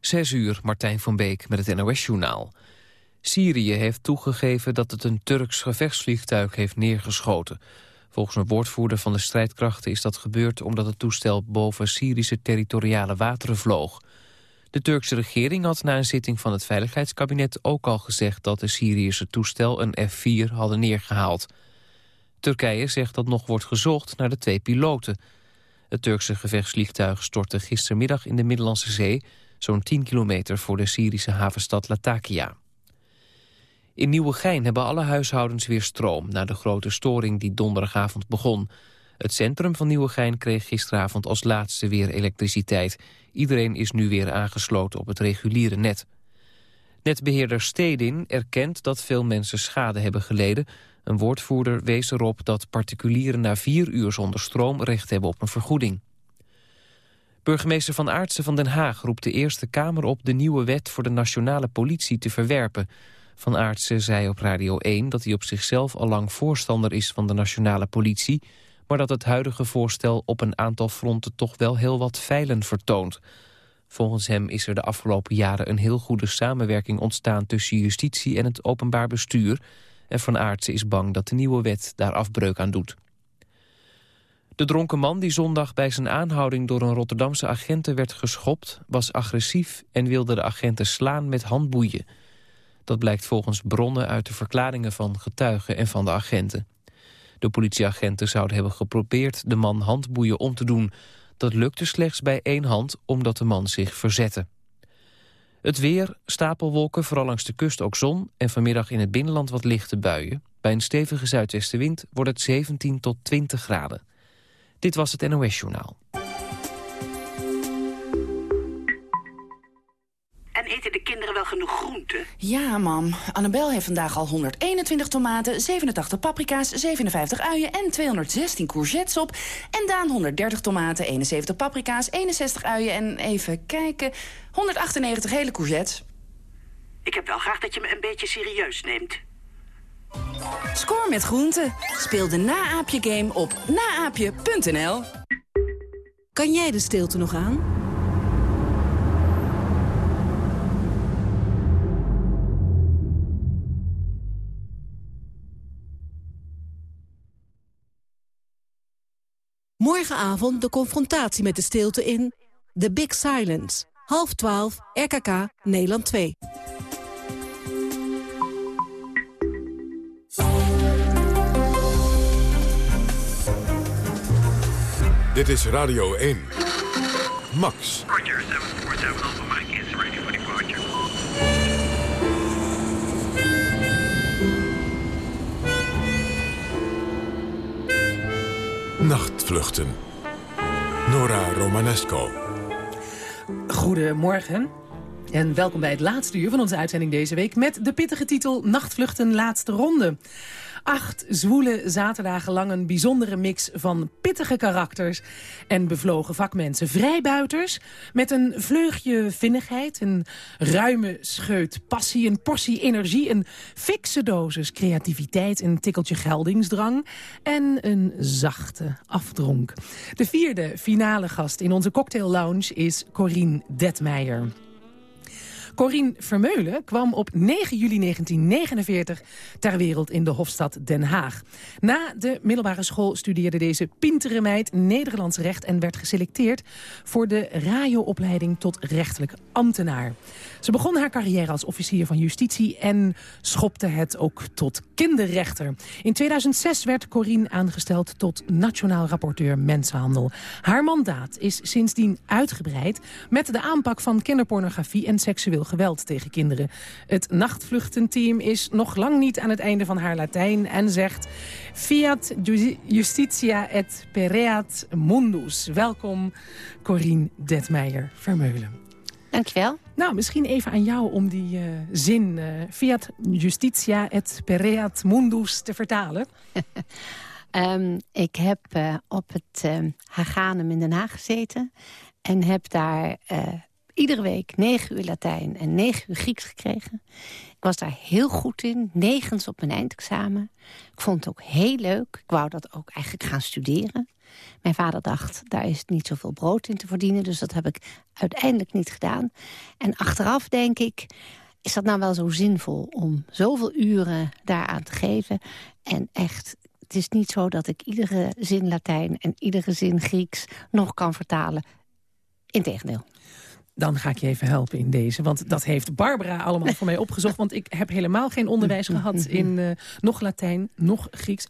Zes uur, Martijn van Beek met het NOS-journaal. Syrië heeft toegegeven dat het een Turks gevechtsvliegtuig heeft neergeschoten. Volgens een woordvoerder van de strijdkrachten is dat gebeurd... omdat het toestel boven Syrische territoriale wateren vloog. De Turkse regering had na een zitting van het Veiligheidskabinet ook al gezegd... dat de Syrische toestel een F-4 hadden neergehaald. Turkije zegt dat nog wordt gezocht naar de twee piloten. Het Turkse gevechtsvliegtuig stortte gistermiddag in de Middellandse Zee zo'n 10 kilometer voor de Syrische havenstad Latakia. In Nieuwegein hebben alle huishoudens weer stroom... na de grote storing die donderdagavond begon. Het centrum van Nieuwegein kreeg gisteravond als laatste weer elektriciteit. Iedereen is nu weer aangesloten op het reguliere net. Netbeheerder Stedin erkent dat veel mensen schade hebben geleden. Een woordvoerder wees erop dat particulieren na vier uur zonder stroom recht hebben op een vergoeding. Burgemeester Van Aartsen van Den Haag roept de Eerste Kamer op de nieuwe wet voor de nationale politie te verwerpen. Van Aartsen zei op Radio 1 dat hij op zichzelf al lang voorstander is van de nationale politie, maar dat het huidige voorstel op een aantal fronten toch wel heel wat feilen vertoont. Volgens hem is er de afgelopen jaren een heel goede samenwerking ontstaan tussen justitie en het openbaar bestuur. En Van Aartsen is bang dat de nieuwe wet daar afbreuk aan doet. De dronken man die zondag bij zijn aanhouding door een Rotterdamse agenten werd geschopt... was agressief en wilde de agenten slaan met handboeien. Dat blijkt volgens bronnen uit de verklaringen van getuigen en van de agenten. De politieagenten zouden hebben geprobeerd de man handboeien om te doen. Dat lukte slechts bij één hand omdat de man zich verzette. Het weer, stapelwolken, vooral langs de kust ook zon... en vanmiddag in het binnenland wat lichte buien. Bij een stevige zuidwestenwind wordt het 17 tot 20 graden. Dit was het NOS Journaal. En eten de kinderen wel genoeg groenten? Ja, mam. Annabel heeft vandaag al 121 tomaten, 87 paprika's, 57 uien en 216 courgettes op. En Daan 130 tomaten, 71 paprika's, 61 uien en even kijken... 198 hele courgettes. Ik heb wel graag dat je me een beetje serieus neemt. Score met groenten. Speel de Naaapje-game op naaapje.nl. Kan jij de stilte nog aan? Morgenavond de confrontatie met de stilte in The Big Silence. Half 12, RKK, Nederland 2. Dit is Radio 1. Max. Roger, 747 Alpha Mike is ready for. Nachtvluchten. Nora Romanesco. Goedemorgen. En welkom bij het laatste uur van onze uitzending deze week... met de pittige titel Nachtvluchten laatste ronde. Acht zwoele zaterdagen lang een bijzondere mix van pittige karakters en bevlogen vakmensen. Vrijbuiters met een vleugje vinnigheid, een ruime scheut passie, een portie energie, een fikse dosis creativiteit, een tikkeltje geldingsdrang en een zachte afdronk. De vierde finale gast in onze cocktail lounge is Corine Detmeijer. Corine Vermeulen kwam op 9 juli 1949 ter wereld in de Hofstad Den Haag. Na de middelbare school studeerde deze pintere meid Nederlands recht... en werd geselecteerd voor de radioopleiding tot rechtelijk ambtenaar. Ze begon haar carrière als officier van justitie en schopte het ook tot kinderrechter. In 2006 werd Corine aangesteld tot nationaal rapporteur mensenhandel. Haar mandaat is sindsdien uitgebreid met de aanpak van kinderpornografie en seksueel geweld tegen kinderen. Het nachtvluchtenteam is nog lang niet aan het einde van haar Latijn en zegt... Fiat justitia et pereat mundus. Welkom, Corine Detmeijer Vermeulen. Dankjewel. Nou, misschien even aan jou om die uh, zin... Uh, fiat justitia et pereat mundus te vertalen. um, ik heb uh, op het Haganum in Den Haag gezeten... en heb daar iedere week 9 uur Latijn en 9 uur Grieks gekregen. Ik was daar heel goed in, negens op mijn eindexamen. Ik vond het ook heel leuk. Ik wou dat ook eigenlijk gaan studeren. Mijn vader dacht, daar is niet zoveel brood in te verdienen... dus dat heb ik uiteindelijk niet gedaan. En achteraf denk ik, is dat nou wel zo zinvol... om zoveel uren daaraan te geven? En echt, het is niet zo dat ik iedere zin Latijn... en iedere zin Grieks nog kan vertalen. Integendeel. Dan ga ik je even helpen in deze. Want dat heeft Barbara allemaal voor mij opgezocht. Want ik heb helemaal geen onderwijs gehad in uh, nog Latijn, nog Grieks.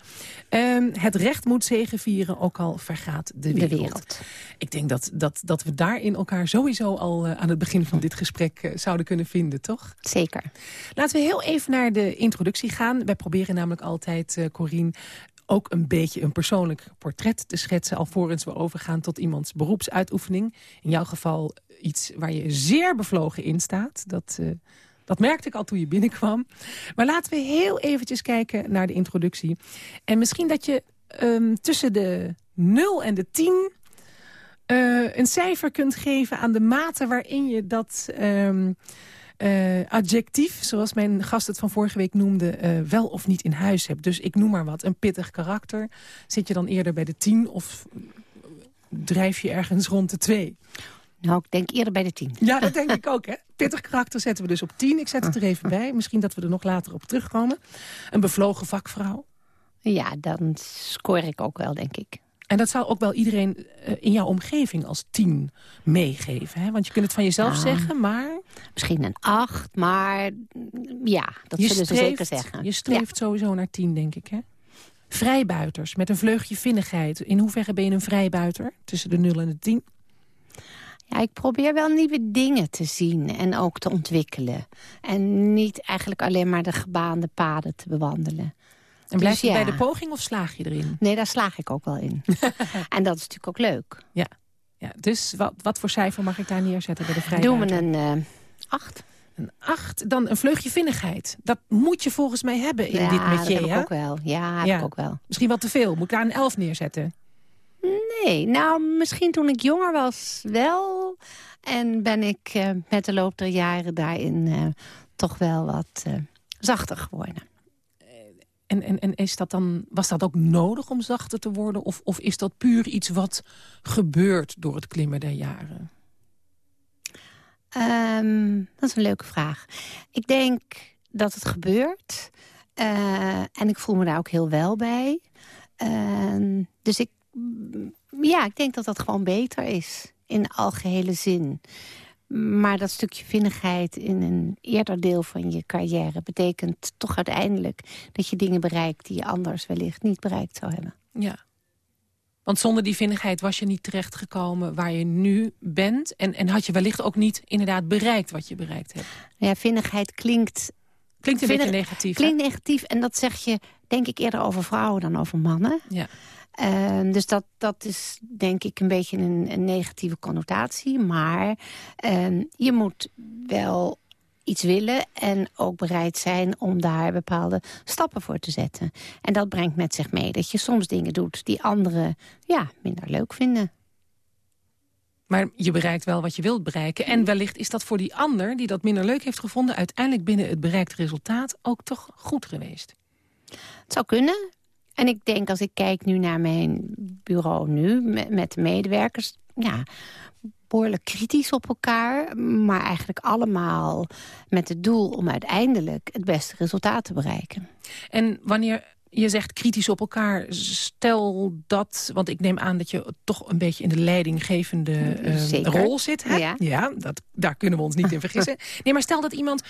Um, het recht moet zegenvieren, ook al vergaat de wereld. De wereld. Ik denk dat, dat, dat we daarin elkaar sowieso al uh, aan het begin van dit gesprek uh, zouden kunnen vinden, toch? Zeker. Laten we heel even naar de introductie gaan. Wij proberen namelijk altijd, Corine, ook een beetje een persoonlijk portret te schetsen... alvorens we overgaan tot iemands beroepsuitoefening. In jouw geval iets waar je zeer bevlogen in staat. Dat, uh, dat merkte ik al toen je binnenkwam. Maar laten we heel eventjes kijken naar de introductie. En misschien dat je um, tussen de 0 en de 10... Uh, een cijfer kunt geven aan de mate waarin je dat... Um, uh, adjectief, zoals mijn gast het van vorige week noemde... Uh, wel of niet in huis hebt. Dus ik noem maar wat, een pittig karakter. Zit je dan eerder bij de 10 of drijf je ergens rond de 2? Nou, ik denk eerder bij de 10. Ja, dat denk ik ook, hè. Pittig karakter zetten we dus op 10. Ik zet het er even bij. Misschien dat we er nog later op terugkomen. Een bevlogen vakvrouw. Ja, dan scoor ik ook wel, denk ik. En dat zou ook wel iedereen uh, in jouw omgeving als 10 meegeven. Hè? Want je kunt het van jezelf Ja. zeggen, maar... Misschien een 8, maar ja, dat je zullen ze zeker zeggen. Je streeft sowieso naar 10, denk ik, hè? Vrijbuiters, met een vleugje vinnigheid. In hoeverre ben je een vrijbuiter? Tussen de 0 en de 10? Ja, ik probeer wel nieuwe dingen te zien en ook te ontwikkelen. En niet eigenlijk alleen maar de gebaande paden te bewandelen. En blijf Dus je ja. bij de poging of slaag je erin? Nee, daar slaag ik ook wel in. en dat is natuurlijk ook leuk. Ja, ja dus wat, wat voor cijfer mag ik daar neerzetten bij de vrijbuiter? Doen we een uh, 8. Een 8, dan een vleugje vinnigheid. Dat moet je volgens mij hebben in ja, dit metier, dat heb ik ook wel. Ja, heb Ja. ik ook wel. Misschien wat te veel. Moet ik daar een 11 neerzetten? Nee, nou, misschien toen ik jonger was wel. En ben ik uh, met de loop der jaren daarin uh, toch wel wat zachter geworden. En, en, en is dat dan, was dat ook nodig om zachter te worden? Of, of is dat puur iets wat gebeurt door het klimmen der jaren? Um, dat is een leuke vraag. Ik denk dat het gebeurt. Uh, en ik voel me daar ook heel wel bij. Uh, dus ik, ja, ik denk dat dat gewoon beter is. In algehele zin. Maar dat stukje vinnigheid in een eerder deel van je carrière... betekent toch uiteindelijk dat je dingen bereikt... die je anders wellicht niet bereikt zou hebben. Ja. Want zonder die vinnigheid was je niet terechtgekomen waar je nu bent. En, en had je wellicht ook niet inderdaad bereikt wat je bereikt hebt. Ja, vinnigheid klinkt... Klinkt een beetje negatief. Klinkt negatief en dat zeg je denk ik eerder over vrouwen dan over mannen. Ja. Uh, dus dat, dat is denk ik een beetje een, een negatieve connotatie. Maar uh, je moet wel iets willen en ook bereid zijn om daar bepaalde stappen voor te zetten. En dat brengt met zich mee dat je soms dingen doet die anderen ja, minder leuk vinden. Maar je bereikt wel wat je wilt bereiken. En wellicht is dat voor die ander die dat minder leuk heeft gevonden... uiteindelijk binnen het bereikte resultaat ook toch goed geweest. Het zou kunnen. En ik denk als ik kijk nu naar mijn bureau nu met, de medewerkers... ja, behoorlijk kritisch op elkaar, maar eigenlijk allemaal met het doel om uiteindelijk het beste resultaat te bereiken. En wanneer je zegt kritisch op elkaar, stel dat... want ik neem aan dat je toch een beetje in de leidinggevende uh, rol zit. Hè? Ja, ja dat, daar kunnen we ons niet in vergissen. Nee, maar stel dat iemand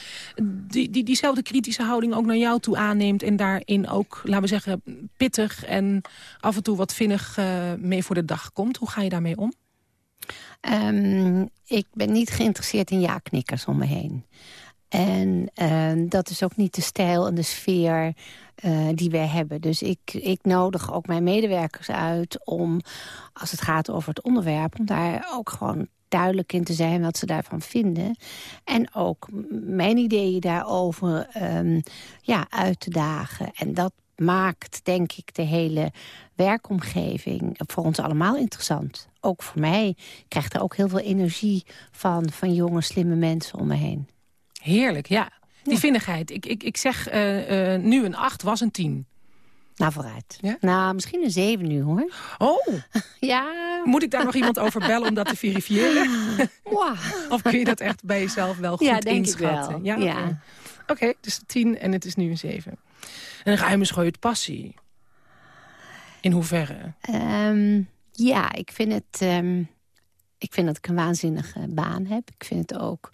die, die, diezelfde kritische houding ook naar jou toe aanneemt... en daarin ook, laten we zeggen, pittig en af en toe wat vinnig uh, mee voor de dag komt. Hoe ga je daarmee om? Um, ik ben niet geïnteresseerd in ja-knikkers om me heen. En uh, dat is ook niet de stijl en de sfeer uh, die wij hebben. Dus ik, ik nodig ook mijn medewerkers uit om, als het gaat over het onderwerp... om daar ook gewoon duidelijk in te zijn wat ze daarvan vinden. En ook mijn ideeën daarover um, ja, uit te dagen. En dat maakt, denk ik, de hele werkomgeving voor ons allemaal interessant. Ook voor mij. Ik krijg er ook heel veel energie van, van jonge, slimme mensen om me heen. Heerlijk, ja. Die vinnigheid. Ik, ik, ik zeg eh, eh, nu een 8 was een 10. Nou, vooruit. Ja? Nou, misschien een 7 nu, hoor. Oh, Ja, moet ik daar nog iemand over bellen om dat te verifiëren? Of kun je dat echt bij jezelf wel goed ja denk inschatten? ik wel. Ja, Ja. oké. Oké, dus een 10 en het is nu een 7. En een ruime schooit passie. In hoeverre? Ehm, ja, ik vind, het, ehm, ik vind dat ik een waanzinnige baan heb. Ik vind het ook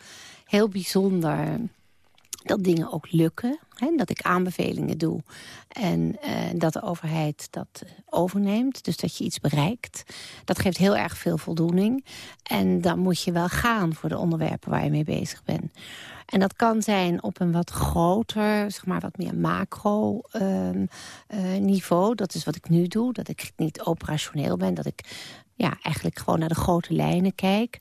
heel bijzonder dat dingen ook lukken. Hè, dat ik aanbevelingen doe. En eh, dat de overheid dat overneemt. Dus dat je iets bereikt. Dat geeft heel erg veel voldoening. En dan moet je wel gaan voor de onderwerpen waar je mee bezig bent. En dat kan zijn op een wat groter, zeg maar wat meer macro ehm, eh, niveau. Dat is wat ik nu doe. Dat ik niet operationeel ben. Dat ik ja, eigenlijk gewoon naar de grote lijnen kijk.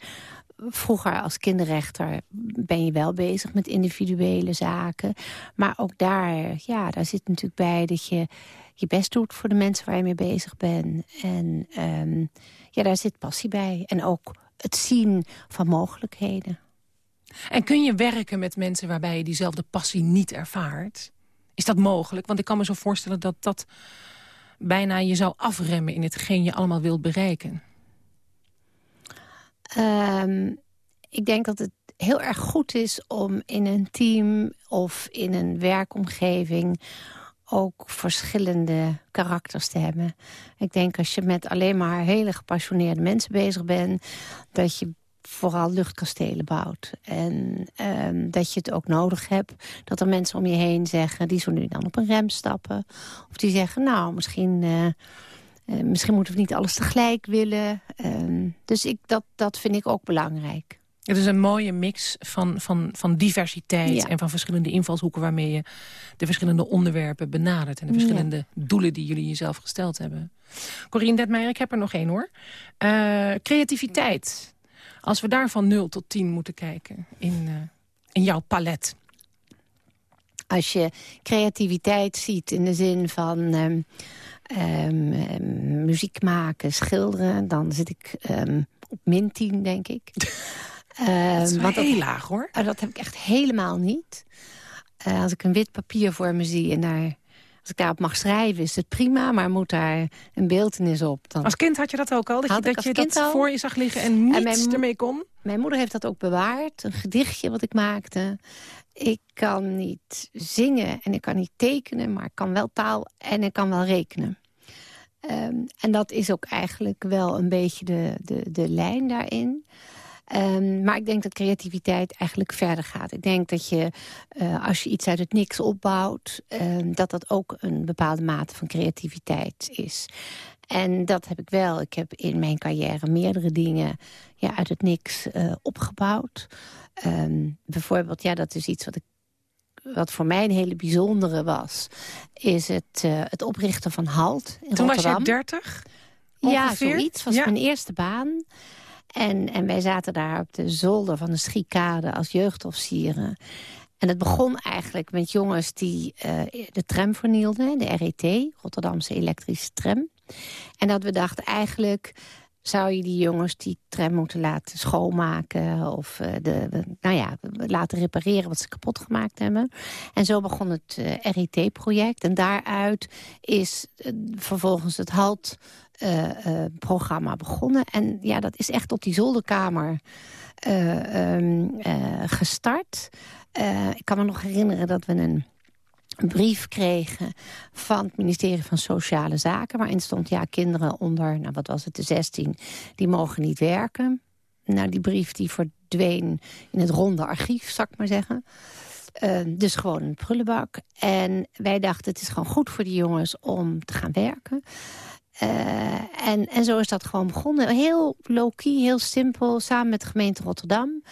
Vroeger als kinderrechter ben je wel bezig met individuele zaken. Maar ook daar, ja, daar zit natuurlijk bij dat je je best doet voor de mensen waar je mee bezig bent. En ehm, ja, daar zit passie bij. En ook het zien van mogelijkheden. En kun je werken met mensen waarbij je diezelfde passie niet ervaart? Is dat mogelijk? Want ik kan me zo voorstellen dat dat bijna je zou afremmen... in hetgeen je allemaal wilt bereiken. Ehm, ik denk dat het heel erg goed is om in een team of in een werkomgeving ook verschillende karakters te hebben. Ik denk als je met alleen maar hele gepassioneerde mensen bezig bent... dat je vooral luchtkastelen bouwt. En ehm, dat je het ook nodig hebt dat er mensen om je heen zeggen... die zo nu dan op een rem stappen. Of die zeggen, nou, misschien... eh, misschien moeten we niet alles tegelijk willen. Ehm, dus ik, dat, dat vind ik ook belangrijk. Het is een mooie mix van, van, van diversiteit Ja. en van verschillende invalshoeken... waarmee je de verschillende onderwerpen benadert... en de verschillende doelen die jullie jezelf gesteld hebben. Corine Detmeijer, ik heb er nog één hoor. Eh, creativiteit. Als we daar van 0 tot 10 moeten kijken in, eh, in jouw palet. Als je creativiteit ziet in de zin van ehm, ehm, ehm, muziek maken, schilderen... dan zit ik ehm, op min 10, denk ik. Dat is dat- heel laag hoor. Oh, dat heb ik echt helemaal niet. Eh, als ik een wit papier voor me zie en daar, als ik daarop mag schrijven... is het prima, maar moet daar een beeltenis op. Dan... Als kind had je dat ook al? Dat Had je, dat, als je kind dat al. voor je zag liggen en niets mijn ermee kon? Mijn moeder heeft dat ook bewaard. Een gedichtje wat ik maakte. Ik kan niet zingen en ik kan niet tekenen... maar ik kan wel taal en ik kan wel rekenen. Ehm, en dat is ook eigenlijk wel een beetje de, de, de lijn daarin. Ehm, maar ik denk dat creativiteit eigenlijk verder gaat. Ik denk dat je, eh, als je iets uit het niks opbouwt... ehm, dat dat ook een bepaalde mate van creativiteit is. En dat heb ik wel. Ik heb in mijn carrière meerdere dingen ja, uit het niks eh, opgebouwd. Ehm, bijvoorbeeld, ja, dat is iets wat ik wat voor mij een hele bijzondere was... is het, eh, het oprichten van HALT in Toen was jij 30? Ja, ongeveer? zoiets. was Ja. mijn eerste baan. En, en wij zaten daar op de zolder van de Schiekade als jeugdofficieren. En het begon eigenlijk met jongens die eh, de tram vernielden. De RET, Rotterdamse elektrische tram. En dat we dachten eigenlijk zou je die jongens die tram moeten laten schoonmaken... of eh, de, nou ja, laten repareren wat ze kapot gemaakt hebben. En zo begon het eh, RIT-project. En daaruit is eh, vervolgens het HALT-programma begonnen. En ja, dat is echt op die zolderkamer eh, ehm, eh, gestart. Ik kan me nog herinneren dat we een een brief kregen van het ministerie van Sociale Zaken... waarin stond, ja, kinderen onder, nou wat was het, de 16, die mogen niet werken. Nou, die brief die verdween in het ronde archief, zal ik maar zeggen. Uh, dus gewoon een prullenbak. En wij dachten, het is gewoon goed voor die jongens om te gaan werken. Uh, en, en zo is dat gewoon begonnen. Heel low-key, heel simpel, samen met de gemeente Rotterdam.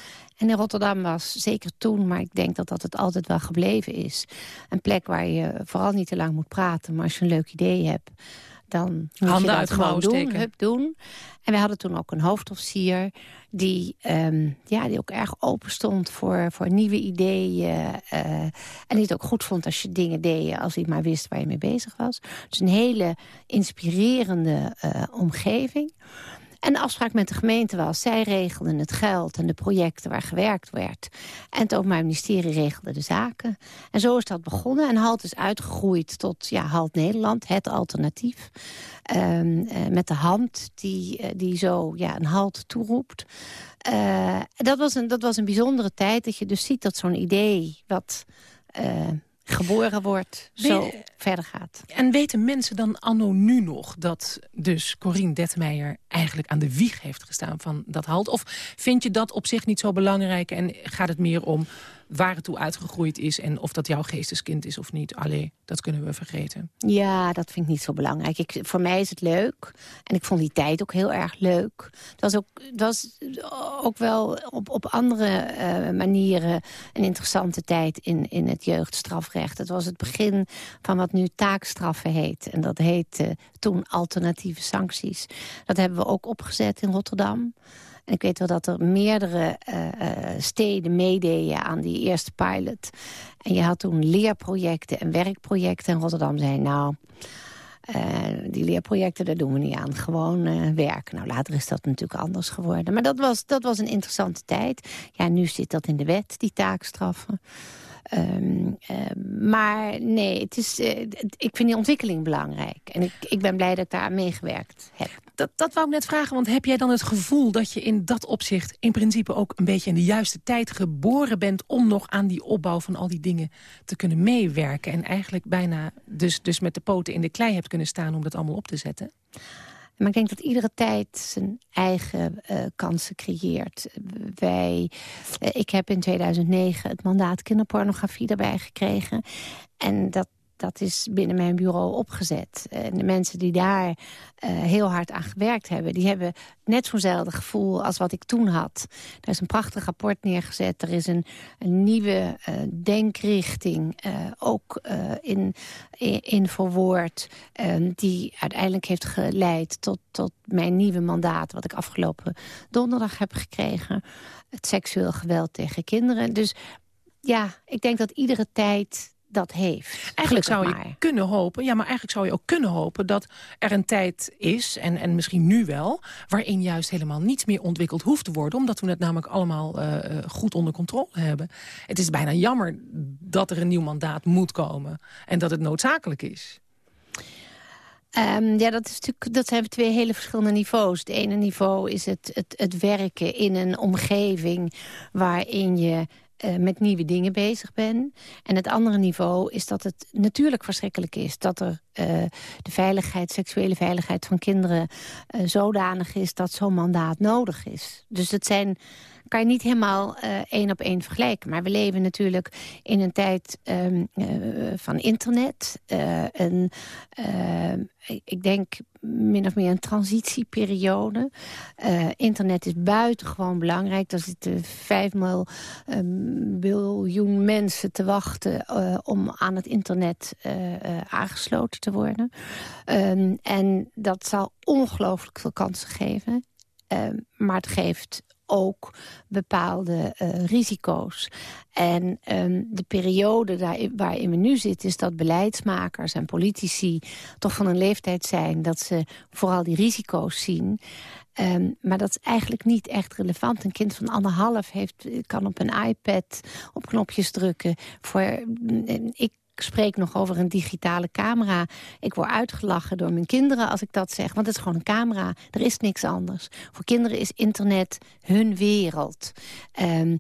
En in Rotterdam was, zeker toen, maar ik denk dat dat het altijd wel gebleven is... een plek waar je vooral niet te lang moet praten... maar als je een leuk idee hebt, dan moet Handen je dat gewoon doen, hup, doen. En we hadden toen ook een hoofdofficier die, ehm, ja, die ook erg open stond voor, voor nieuwe ideeën. eh, en die het ook goed vond als je dingen deed als hij maar wist waar je mee bezig was. Dus een hele inspirerende eh, omgeving. En de afspraak met de gemeente was... zij regelden het geld en de projecten waar gewerkt werd. En het Openbaar Ministerie regelde de zaken. En zo is dat begonnen. En HALT is uitgegroeid tot ja, HALT Nederland, het alternatief. Ehm, eh, met de hand die, eh, die zo ja, een halt toeroept. Eh, dat, was een, dat was een bijzondere tijd. Dat je dus ziet dat zo'n idee wat geboren wordt... zo verder gaat. En weten mensen dan anno nu nog dat dus Corine Detmeijer eigenlijk aan de wieg heeft gestaan van dat halt? Of vind je dat op zich niet zo belangrijk en gaat het meer om waar het toe uitgegroeid is en of dat jouw geesteskind is of niet? Allee, dat kunnen we vergeten. Ja, dat vind ik niet zo belangrijk. Ik, voor mij is het leuk. En ik vond die tijd ook heel erg leuk. Het was ook, het was ook wel op, op andere eh, manieren een interessante tijd in, in het jeugdstrafrecht. Het was het begin van wat nu taakstraffen heet. En dat heette toen alternatieve sancties. Dat hebben we ook opgezet in Rotterdam. En ik weet wel dat er meerdere eh, eh, steden meededen aan die eerste pilot. En je had toen leerprojecten en werkprojecten. En Rotterdam zei, nou, eh, die leerprojecten, daar doen we niet aan. Gewoon eh, werk. Nou, later is dat natuurlijk anders geworden. Maar dat was, dat was een interessante tijd. Ja, nu zit dat in de wet, die taakstraffen. Ehm, eh, maar nee, het is, eh, ik vind die ontwikkeling belangrijk. En ik, ik ben blij dat ik daar aan meegewerkt heb. Dat, dat wou ik net vragen, want heb jij dan het gevoel dat je in dat opzicht in principe ook een beetje in de juiste tijd geboren bent om nog aan die opbouw van al die dingen te kunnen meewerken en eigenlijk bijna dus, dus met de poten in de klei hebt kunnen staan om dat allemaal op te zetten? Maar ik denk dat iedere tijd zijn eigen eh, kansen creëert. Wij, eh, ik heb in 2009 het mandaat kinderpornografie erbij gekregen. En dat, dat is binnen mijn bureau opgezet. En de mensen die daar eh, heel hard aan gewerkt hebben... die hebben net zo'nzelfde gevoel als wat ik toen had. Er is een prachtig rapport neergezet. Er is een, nieuwe eh, denkrichting eh, ook in, in, in verwoord... die uiteindelijk heeft geleid tot, tot mijn nieuwe mandaat... wat ik afgelopen donderdag heb gekregen. Het seksueel geweld tegen kinderen. Dus ja, ik denk dat iedere tijd dat heeft. Eigenlijk zou je maar. kunnen hopen, ja, maar eigenlijk zou je ook kunnen hopen dat er een tijd is, en, en misschien nu wel, waarin juist helemaal niets meer ontwikkeld hoeft te worden, omdat we het namelijk allemaal eh, eh, goed onder controle hebben. Het is bijna jammer dat er een nieuw mandaat moet komen en dat het noodzakelijk is. Ehm, ja, dat, is natuurlijk, dat zijn twee hele verschillende niveaus. Het ene niveau is het, het, het werken in een omgeving waarin je eh, met nieuwe dingen bezig bent. En het andere niveau is dat het natuurlijk verschrikkelijk is... dat er eh, de veiligheid, seksuele veiligheid van kinderen eh, zodanig is... dat zo'n mandaat nodig is. Dus het zijn kan je niet helemaal eh, één op één vergelijken. Maar we leven natuurlijk in een tijd ehm, eh, van internet. eh, een, ik- denk min of meer een transitieperiode. Internet is buitengewoon belangrijk. Er zitten vijf mil, ehm, biljoen mensen te wachten... om aan het internet aangesloten te worden. Ehm, en dat zal ongelooflijk veel kansen geven. Maar het geeft ook bepaalde eh, risico's. En ehm, de periode daarin, waarin we nu zitten... is dat beleidsmakers en politici toch van een leeftijd zijn... dat ze vooral die risico's zien... Ehm, maar dat is eigenlijk niet echt relevant. Een kind van anderhalf heeft, kan op een iPad op knopjes drukken. Voor, mm, ik spreek nog over een digitale camera. Ik word uitgelachen door mijn kinderen als ik dat zeg. Want het is gewoon een camera. Er is niks anders. Voor kinderen is internet hun wereld. Ehm,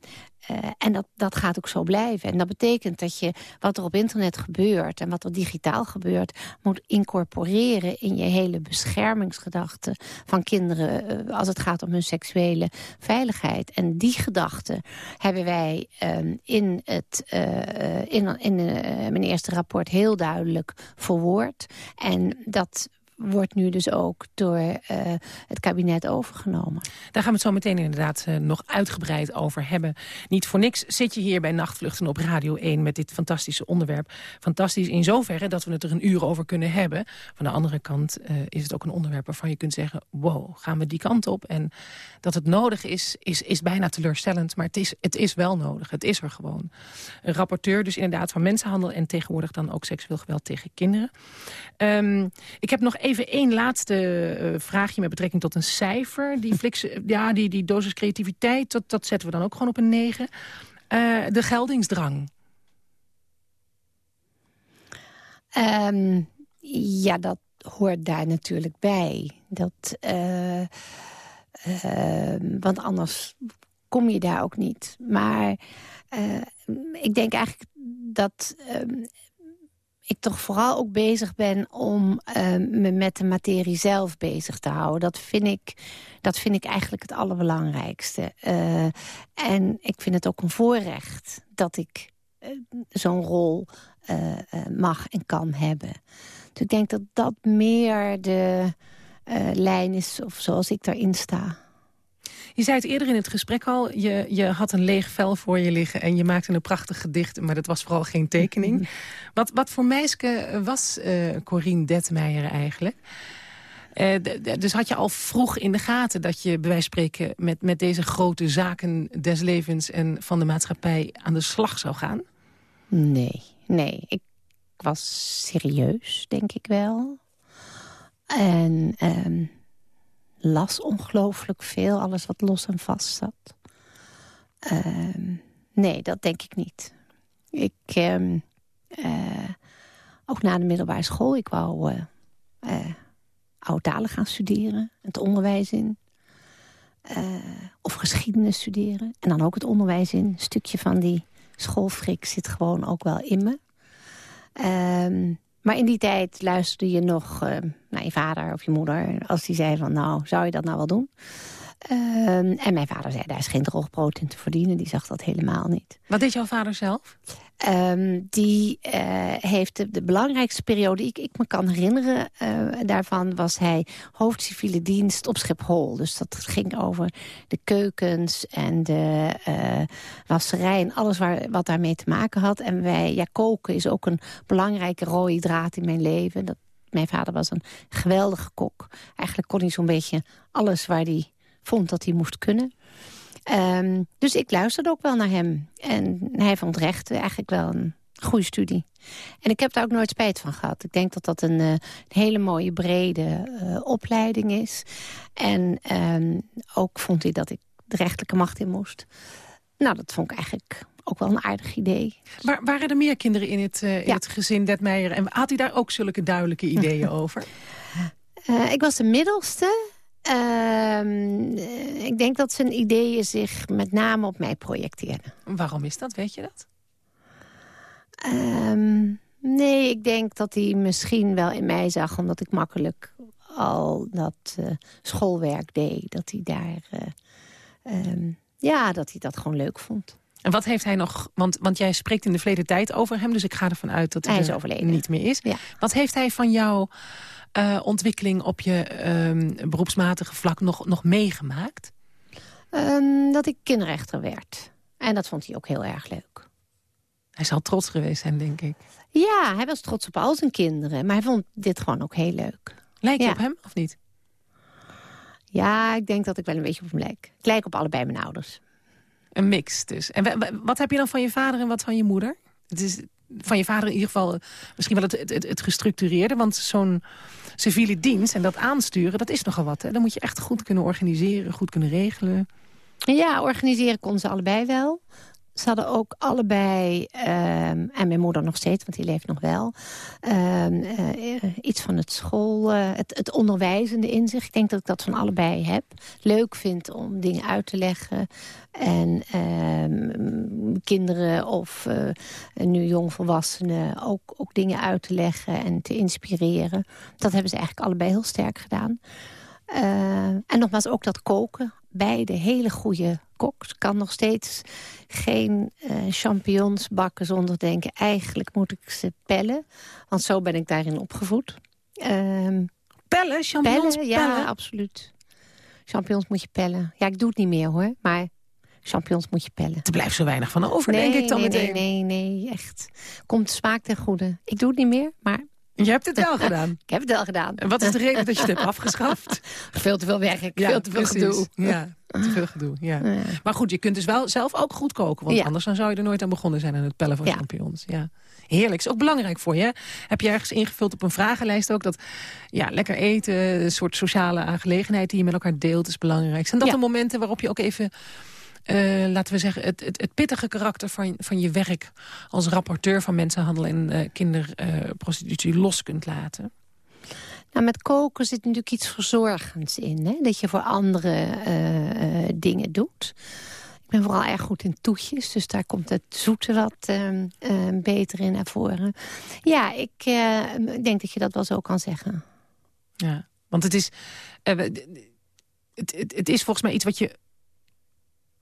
eh, en dat, dat gaat ook zo blijven. En dat betekent dat je wat er op internet gebeurt... en wat er digitaal gebeurt... moet incorporeren in je hele beschermingsgedachte van kinderen... eh, als het gaat om hun seksuele veiligheid. En die gedachte hebben wij ehm, in, het, eh, in, in mijn eerste rapport heel duidelijk verwoord. En dat wordt nu dus ook door uh, het kabinet overgenomen. Daar gaan we het zo meteen inderdaad uh, nog uitgebreid over hebben. Niet voor niks zit je hier bij Nachtvluchten op Radio 1 met dit fantastische onderwerp. Fantastisch in zoverre dat we het er een uur over kunnen hebben. Van de andere kant uh, is het ook een onderwerp waarvan je kunt zeggen... wow, gaan we die kant op? En dat het nodig is, is, is bijna teleurstellend. Maar het is, het is wel nodig. Het is er gewoon. Een rapporteur dus inderdaad van mensenhandel... en tegenwoordig dan ook seksueel geweld tegen kinderen. Um, ik heb nog even één laatste uh, vraagje met betrekking tot een cijfer. Die, flix, ja, die, die dosis creativiteit, dat, dat zetten we dan ook gewoon op een 9. Uh, de geldingsdrang. Um, ja, dat hoort daar natuurlijk bij. Dat, uh, want anders kom je daar ook niet. Maar ik denk eigenlijk dat ik toch vooral ook bezig ben om uh, me met de materie zelf bezig te houden. Dat vind ik, dat vind ik eigenlijk het allerbelangrijkste. Uh, en ik vind het ook een voorrecht dat ik uh, zo'n rol mag en kan hebben. Dus ik denk dat dat meer de lijn is of zoals ik daarin sta. Je zei het eerder in het gesprek al, je, je had een leeg vel voor je liggen... en je maakte een prachtig gedicht, maar dat was vooral geen tekening. wat, wat voor meisje was uh, Corine Detmeijer eigenlijk? Uh, dus had je al vroeg in de gaten dat je bij wijze van spreken... Met, met deze grote zaken des levens en van de maatschappij aan de slag zou gaan? Nee, nee. Ik was serieus, denk ik wel. En... Um las ongelooflijk veel, alles wat los en vast zat. Uh, nee, dat denk ik niet. Ik, uh, uh, ook na de middelbare school, ik wou uh, oude talen gaan studeren, het onderwijs in. of geschiedenis studeren. En dan ook het onderwijs in. Een stukje van die schoolfrik zit gewoon ook wel in me. Maar in die tijd luisterde je nog uh, naar je vader of je moeder... als die zei van, nou, zou je dat nou wel doen? Uh, en mijn vader zei, daar is geen droog brood in te verdienen. Die zag dat helemaal niet. Wat deed jouw vader zelf? Um, die uh, heeft de, de, belangrijkste periode die ik, ik me kan herinneren... Uh, daarvan was hij hoofdciviele dienst op Schiphol. Dus dat ging over de keukens en de uh, wasserij... en alles waar, wat daarmee te maken had. En wij, ja, koken is ook een belangrijke rode draad in mijn leven. Dat, mijn vader was een geweldige kok. Eigenlijk kon hij zo'n beetje alles waar hij vond dat hij moest kunnen... Um, dus ik luisterde ook wel naar hem. En hij vond rechten eigenlijk wel een goede studie. En ik heb daar ook nooit spijt van gehad. Ik denk dat dat een, uh, een hele mooie, brede uh, opleiding is. En um, ook vond hij dat ik de rechterlijke macht in moest. Nou, dat vond ik eigenlijk ook wel een aardig idee. Maar waren er meer kinderen in het, uh, in ja. het gezin Detmeijer? En had hij daar ook zulke duidelijke ideeën over? ik was de middelste. Uh, ik denk dat zijn ideeën zich met name op mij projecteren. Waarom is dat, weet je dat? Um, nee, ik denk dat hij misschien wel in mij zag... omdat ik makkelijk al dat uh, schoolwerk deed. Dat hij daar... Uh, um, ja, dat hij dat gewoon leuk vond. En wat heeft hij nog... Want, want jij spreekt in de verleden tijd over hem... dus ik ga ervan uit dat hij, hij is overleden. niet meer is. Ja. Wat heeft hij van jou uh, ontwikkeling op je um, beroepsmatige vlak nog, nog meegemaakt? Um, dat ik kinderrechter werd. En dat vond hij ook heel erg leuk. Hij zal trots geweest zijn, denk ik. Ja, hij was trots op al zijn kinderen. Maar hij vond dit gewoon ook heel leuk. Lijk je ja. op hem, of niet? Ja, ik denk dat ik wel een beetje op hem lijk. Ik lijk op allebei mijn ouders. Een mix dus. En wat heb je dan van je vader en wat van je moeder? Het is van je vader in ieder geval misschien wel het, het, het gestructureerde. Want zo'n civiele dienst en dat aansturen, dat is nogal wat. Hè? Dan moet je echt goed kunnen organiseren, goed kunnen regelen. Ja, organiseren konden ze allebei wel. Ze hadden ook allebei, um, en mijn moeder nog steeds, want die leeft nog wel... Um, uh, iets van het school, uh, het, het onderwijzende in zich. Ik denk dat ik dat van allebei heb. Leuk vind om dingen uit te leggen. En um, kinderen of uh, nu jongvolwassenen ook, ook dingen uit te leggen en te inspireren. Dat hebben ze eigenlijk allebei heel sterk gedaan. en nogmaals, ook dat koken. Beide hele goede kan nog steeds geen uh, champignons bakken zonder denken... eigenlijk moet ik ze pellen. Want zo ben ik daarin opgevoed. Uh, Pellen? Champignons Pellen, ja, pellen? absoluut. Champignons moet je pellen. Ja, ik doe het niet meer hoor, maar champignons moet je pellen. Er blijft zo weinig van over, nee, denk ik dan nee, meteen. nee, nee, nee, echt. Komt smaak ten goede. Ik doe het niet meer, maar Je hebt het wel gedaan. ik heb het wel gedaan. En wat is de reden dat je het hebt afgeschaft? Veel te veel werk, veel te veel precies. gedoe. Ja, te veel gedoe, ja. Ja. Maar goed, je kunt dus wel zelf ook goed koken. Want Ja. anders dan zou je er nooit aan begonnen zijn aan het pellen van champignons. Ja. Heerlijk, is ook belangrijk voor je. Heb je ergens ingevuld op een vragenlijst ook... dat ja, lekker eten, een soort sociale aangelegenheid... die je met elkaar deelt, is belangrijk. Zijn dat de momenten waarop je ook even... eh, laten we zeggen, het, het, het pittige karakter van, van je werk... als rapporteur van mensenhandel en eh, kinderprostitutie los kunt laten? Nou, met koken zit natuurlijk iets verzorgends in. Hè? Dat je voor anderen eh, dingen doet. Ik ben vooral erg goed in toetjes, dus daar komt het zoete wat eh, eh, beter in naar voren. Ja, ik denk dat je dat wel zo kan zeggen. Ja, want het is, het, het is volgens mij iets wat je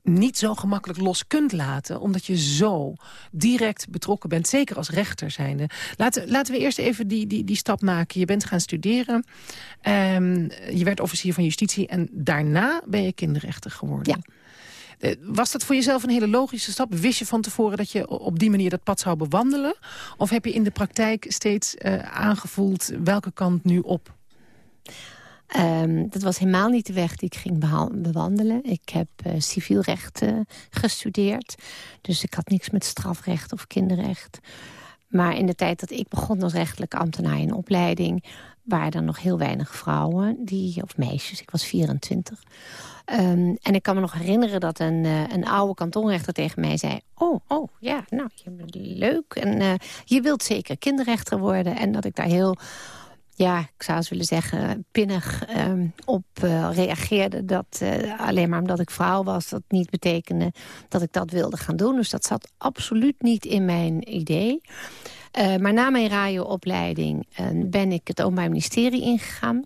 niet zo gemakkelijk los kunt laten... omdat je zo direct betrokken bent, zeker als rechter zijnde. Laten, laten we eerst even die, die, die stap maken. Je bent gaan studeren, ehm, je werd officier van justitie... en daarna ben je kinderrechter geworden. Ja. Eh, Was dat voor jezelf een hele logische stap? Wist je van tevoren dat je op die manier dat pad zou bewandelen? Of heb je in de praktijk steeds eh, aangevoeld welke kant nu op? Ehm, dat was helemaal niet de weg die ik ging bewandelen. Ik heb eh civielrecht eh, gestudeerd. Dus ik had niks met strafrecht of kinderrecht. Maar in de tijd dat ik begon als rechtelijk ambtenaar in opleiding... waren er nog heel weinig vrouwen, die, of meisjes, ik was 24. Ehm, en ik kan me nog herinneren dat een, eh, een oude kantonrechter tegen mij zei... oh, oh, ja, nou, je bent leuk en je wilt zeker kinderrechter worden. En dat ik daar heel ja, ik zou eens willen zeggen, pinnig ehm, op eh, reageerde. Dat eh, alleen maar omdat ik vrouw was, dat niet betekende dat ik dat wilde gaan doen. Dus dat zat absoluut niet in mijn idee. Eh, maar na mijn radioopleiding ben ik het Openbaar Ministerie ingegaan.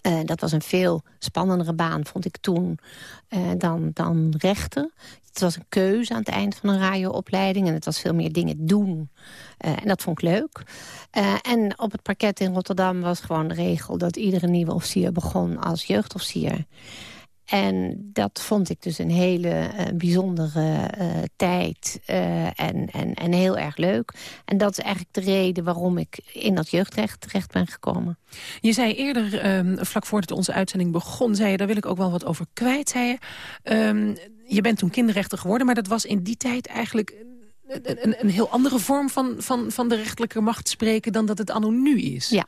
Eh, dat was een veel spannendere baan, vond ik toen, eh, dan, dan rechter. Het was een keuze aan het eind van een radioopleiding... en het was veel meer dingen doen. Eh, en dat vond ik leuk. En op het parket in Rotterdam was gewoon de regel... dat iedere nieuwe officier begon als jeugdofficier. En dat vond ik dus een hele eh, bijzondere eh, tijd eh, en, en, en heel erg leuk. En dat is eigenlijk de reden waarom ik in dat jeugdrecht terecht ben gekomen. Je zei eerder, ehm, vlak voordat onze uitzending begon... zei je, daar wil ik ook wel wat over kwijt, zei je. Ehm, je bent toen kinderrechter geworden, maar dat was in die tijd eigenlijk... Een, een, een heel andere vorm van, van, van de rechterlijke macht spreken... dan dat het anno nu is. Ja.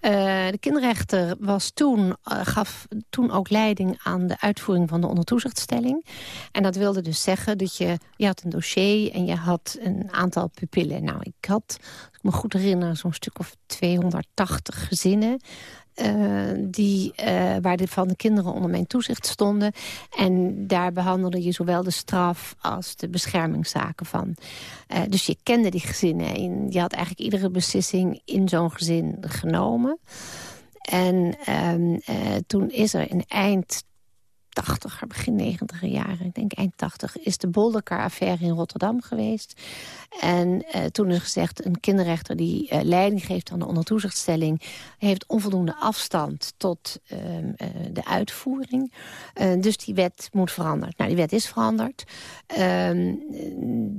Uh, de kinderrechter was toen, uh, gaf toen ook leiding aan de uitvoering van de ondertoezichtstelling. En dat wilde dus zeggen dat je, je had een dossier en je had een aantal pupillen. Nou, ik had, als ik me goed herinner, zo'n stuk of 280 gezinnen. Uh, die, uh, waar de, van de kinderen onder mijn toezicht stonden. En daar behandelde je zowel de straf als de beschermingszaken van. Uh, dus je kende die gezinnen. En je had eigenlijk iedere beslissing in zo'n gezin genomen. En toen is er in eind 80, begin 90 jaren, ik denk eind 80... is de Bolderkar-affaire in Rotterdam geweest. En uh, toen is gezegd, een kinderrechter die uh, leiding geeft aan de ondertoezichtstelling... heeft onvoldoende afstand tot uh, de uitvoering. dus die wet moet veranderd. Nou, die wet is veranderd. Ehm,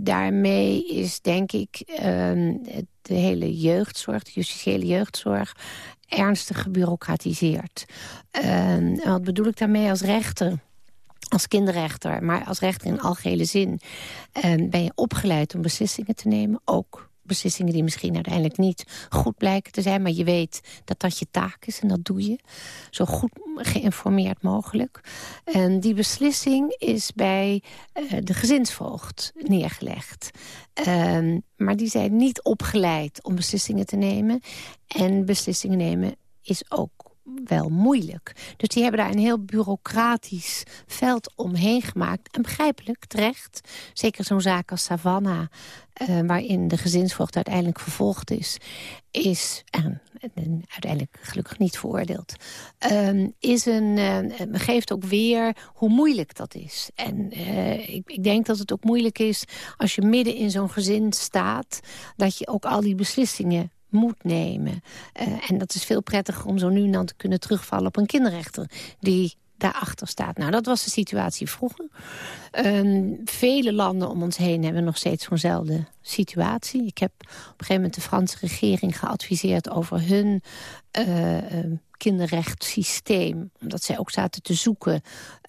daarmee is, denk ik, ehm, de hele jeugdzorg, de justitiële jeugdzorg ernstig gebureaucratiseerd. Uh, wat bedoel ik daarmee als rechter? Als kinderrechter, maar als rechter in algehele zin... Uh, ben je opgeleid om beslissingen te nemen. Ook beslissingen die misschien uiteindelijk niet goed blijken te zijn... maar je weet dat dat je taak is en dat doe je. Zo goed geïnformeerd mogelijk. En die beslissing is bij uh, de gezinsvoogd neergelegd. Uh, maar die zijn niet opgeleid om beslissingen te nemen. En beslissingen nemen is ook wel moeilijk. Dus die hebben daar een heel bureaucratisch veld omheen gemaakt. En begrijpelijk, terecht. Zeker zo'n zaak als Savannah... Uh, waarin de gezinsvoogd uiteindelijk vervolgd is... is, en, uiteindelijk gelukkig niet veroordeeld... Uh, is een, uh, geeft ook weer hoe moeilijk dat is. En ik, ik denk dat het ook moeilijk is... als je midden in zo'n gezin staat... dat je ook al die beslissingen moed nemen. Uh, en dat is veel prettiger om zo nu en dan te kunnen terugvallen op een kinderrechter... die daarachter staat. Nou, dat was de situatie vroeger. Um, vele landen om ons heen hebben nog steeds zo'nzelfde situatie. Ik heb op een gegeven moment de Franse regering geadviseerd... over hun uh, kinderrechtssysteem. Omdat zij ook zaten te zoeken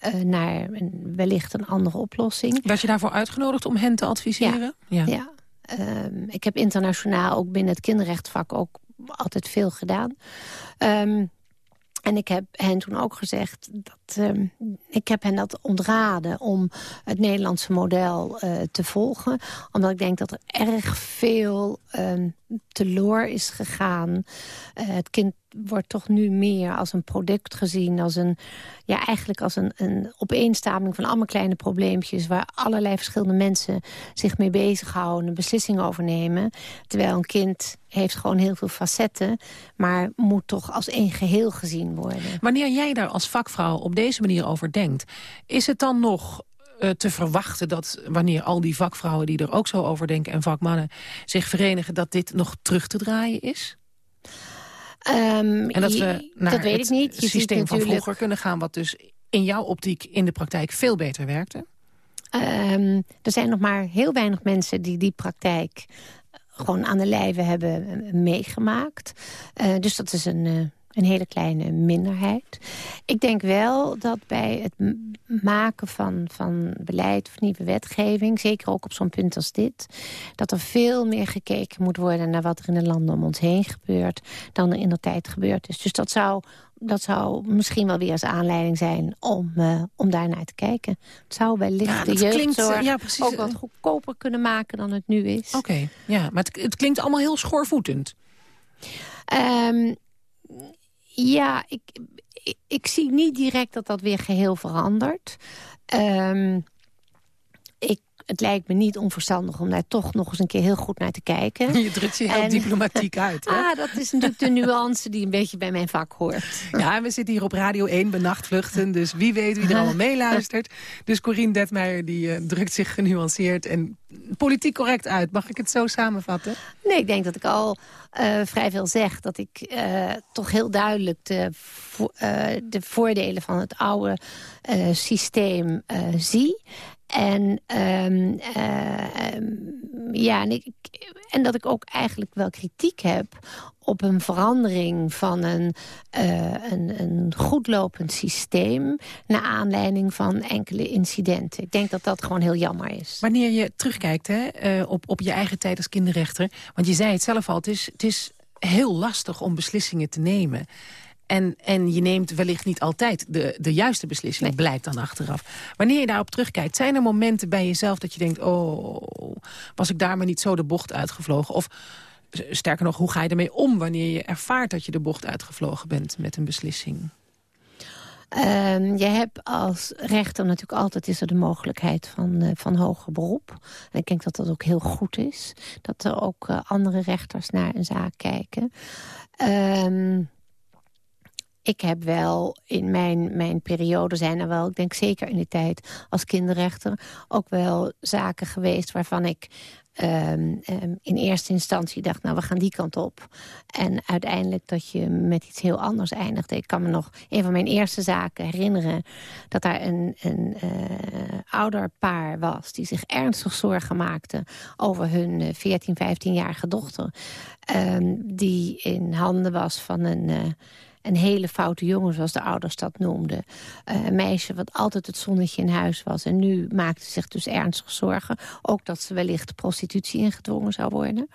uh, naar een, wellicht een andere oplossing. Was je daarvoor uitgenodigd om hen te adviseren? Ja, ja. ja. Um, ik heb internationaal ook binnen het kinderrechtvak ook altijd veel gedaan. Um, en ik heb hen toen ook gezegd, dat, uh, ik heb hen dat ontraden om het Nederlandse model uh, te volgen. Omdat ik denk dat er erg veel uh, teloor is gegaan. Uh, het kind wordt toch nu meer als een product gezien. Als een, ja, eigenlijk als een, een opeenstapeling van allemaal kleine probleempjes... waar allerlei verschillende mensen zich mee bezighouden... een beslissing over nemen. Terwijl een kind heeft gewoon heel veel facetten... maar moet toch als één geheel gezien worden. Wanneer jij daar als vakvrouw op deze manier over denkt... is het dan nog uh, te verwachten dat wanneer al die vakvrouwen die er ook zo over denken... en vakmannen zich verenigen, dat dit nog terug te draaien is? Um, en dat we naar dat weet het ik niet. Je systeem van natuurlijk... vroeger kunnen gaan... wat dus in jouw optiek in de praktijk veel beter werkte? Um, er zijn nog maar heel weinig mensen die die praktijk gewoon aan de lijve hebben meegemaakt. Uh, dus dat is een... Uh, een hele kleine minderheid. Ik denk wel dat bij het maken van, van beleid of nieuwe wetgeving... zeker ook op zo'n punt als dit... dat er veel meer gekeken moet worden naar wat er in de landen om ons heen gebeurt... dan er in de tijd gebeurd is. Dus dat zou, dat zou misschien wel weer als aanleiding zijn om, uh, om daar naar te kijken. Het zou wellicht Ja, de klinkt, jeugdzorg ja, precies. ook wat goedkoper kunnen maken dan het nu is. Oké, ja, maar het, het klinkt allemaal heel schoorvoetend. Ehm, ja, ik, ik, zie niet direct dat dat weer geheel verandert. Ehm, het lijkt me niet onverstandig om daar toch nog eens een keer heel goed naar te kijken. Je drukt je heel En- diplomatiek uit, hè? Ah, dat is natuurlijk de nuance die een beetje bij mijn vak hoort. Ja, we zitten hier op Radio 1 bij Nachtvluchten. Dus wie weet wie er allemaal meeluistert. Dus Corine Detmeijer die, eh, drukt zich genuanceerd en politiek correct uit. Mag ik het zo samenvatten? Nee, ik denk dat ik al eh, vrij veel zeg. Dat ik eh, toch heel duidelijk de, vo- de voordelen van het oude systeem zie. En, ehm, eh, ehm, ja, en, ik, en dat ik ook eigenlijk wel kritiek heb op een verandering van een, eh, een, een goedlopend systeem... naar aanleiding van enkele incidenten. Ik denk dat dat gewoon heel jammer is. Wanneer je terugkijkt hè, eh, op, op je eigen tijd als kinderrechter... want je zei het zelf al, het is, het is heel lastig om beslissingen te nemen... En, en je neemt wellicht niet altijd de, de juiste beslissing, Nee. blijkt dan achteraf. Wanneer je daarop terugkijkt, zijn er momenten bij jezelf dat je denkt... oh, was ik daar maar niet zo de bocht uitgevlogen? Of s- sterker nog, hoe ga je ermee om wanneer je ervaart dat je de bocht uitgevlogen bent met een beslissing? Ehm, je hebt als rechter natuurlijk altijd is er de mogelijkheid van, eh, van hoger beroep. En ik denk dat dat ook heel goed is. Dat er ook eh, andere rechters naar een zaak kijken. Ehm, ik heb wel in mijn, mijn periode zijn er wel, ik denk zeker in die tijd als kinderrechter, ook wel zaken geweest waarvan ik ehm, ehm, in eerste instantie dacht, nou we gaan die kant op. En uiteindelijk dat je met iets heel anders eindigde. Ik kan me nog een van mijn eerste zaken herinneren dat daar een, een eh, ouder paar was die zich ernstig zorgen maakte over hun eh, 14, 15-jarige dochter. ehm, die in handen was van een... eh, een hele foute jongen, zoals de ouders dat noemden. Eh, een meisje wat altijd het zonnetje in huis was. En nu maakte zich dus ernstig zorgen. Ook dat ze wellicht prostitutie ingedwongen zou worden.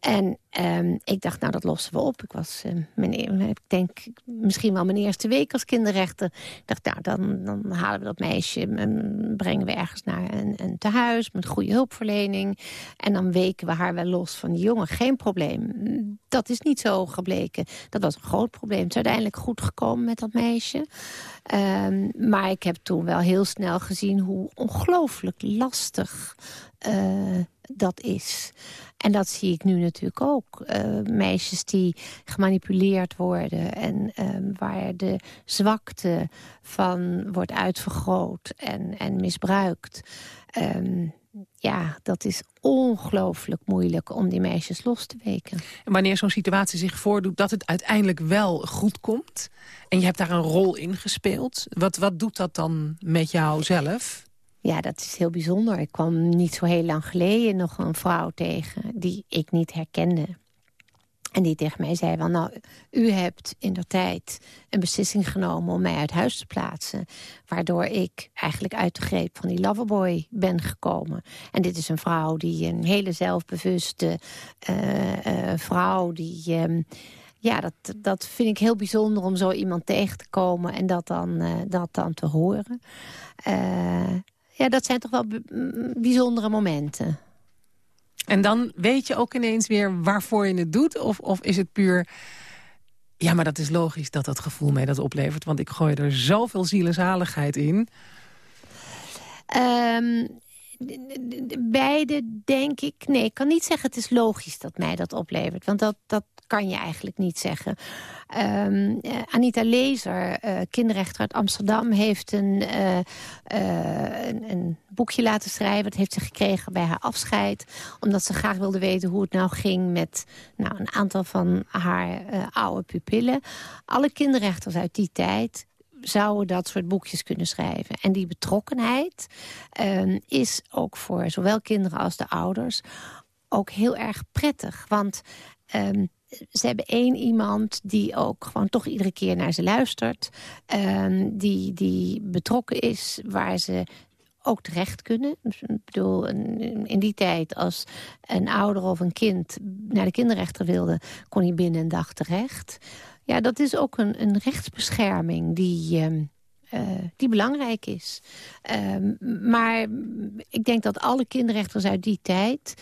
En ehm, ik dacht, nou, dat lossen we op. Ik was, e- ik denk, misschien wel mijn eerste week als kinderrechter. Ik dacht, nou, dan, dan halen we dat meisje... en brengen we ergens naar een, een tehuis met goede hulpverlening. En dan weken we haar wel los van die jongen. Geen probleem. Dat is niet zo gebleken. Dat was een groot probleem. Het is uiteindelijk goed gekomen met dat meisje. Ehm, maar ik heb toen wel heel snel gezien hoe ongelooflijk lastig eh, dat is. En dat zie ik nu natuurlijk ook. Eh, meisjes die gemanipuleerd worden en ehm, waar de zwakte van wordt uitvergroot en, en misbruikt. Ehm, ja, dat is ongelooflijk moeilijk om die meisjes los te weken. En wanneer zo'n situatie zich voordoet dat het uiteindelijk wel goed komt... en je hebt daar een rol in gespeeld... wat, wat doet dat dan met jou zelf? Ja, dat is heel bijzonder. Ik kwam niet zo heel lang geleden nog een vrouw tegen... die ik niet herkende. En die tegen mij zei, van, nou, u hebt in de tijd een beslissing genomen om mij uit huis te plaatsen. Waardoor ik eigenlijk uit de greep van die loverboy ben gekomen. En dit is een vrouw die een hele zelfbewuste uh, uh, vrouw die... Um, ja, dat, dat vind ik heel bijzonder om zo iemand tegen te komen en dat dan, uh, dat dan te horen. Ja, dat zijn toch wel bijzondere momenten. En dan weet je ook ineens weer waarvoor je het doet? Of, of is het puur... Ja, maar dat is logisch dat dat gevoel mij dat oplevert. Want ik gooi er zoveel zielenzaligheid in. Um, beide denk ik... Nee, ik kan niet zeggen het is logisch dat mij dat oplevert. Want dat, dat kan je eigenlijk niet zeggen. Um, uh, Anita Lezer, uh, kinderrechter uit Amsterdam... heeft een, uh, een, een, boekje laten schrijven. Dat heeft ze gekregen bij haar afscheid. Omdat ze graag wilde weten hoe het nou ging... met nou, een aantal van haar oude pupillen. Alle kinderrechters uit die tijd zouden dat soort boekjes kunnen schrijven. En die betrokkenheid um, is ook voor zowel kinderen als de ouders ook heel erg prettig. Want um, ze hebben één iemand die ook gewoon toch iedere keer naar ze luistert. Um, die, die betrokken is waar ze ook terecht kunnen. Dus, ik bedoel, in die tijd als een ouder of een kind naar de kinderrechter wilde... kon hij binnen een dag terecht. Ja, dat is ook een, een rechtsbescherming die... Uh, uh, die belangrijk is. Uh, maar ik denk dat alle kinderrechters uit die tijd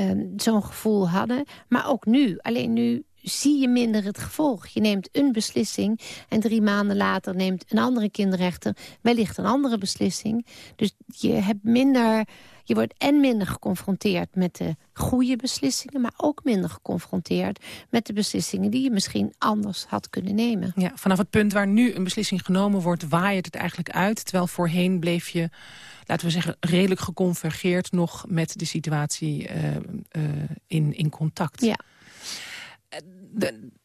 uh, zo'n gevoel hadden. Maar ook nu. Alleen nu zie je minder het gevolg. Je neemt een beslissing en drie maanden later neemt een andere kinderrechter wellicht een andere beslissing. Dus je hebt minder, je wordt en minder geconfronteerd met de goede beslissingen, maar ook minder geconfronteerd met de beslissingen die je misschien anders had kunnen nemen. Ja, vanaf het punt waar nu een beslissing genomen wordt, waait het eigenlijk uit, terwijl voorheen bleef je laten we zeggen, redelijk geconvergeerd nog met de situatie uh, uh, in, in contact. Ja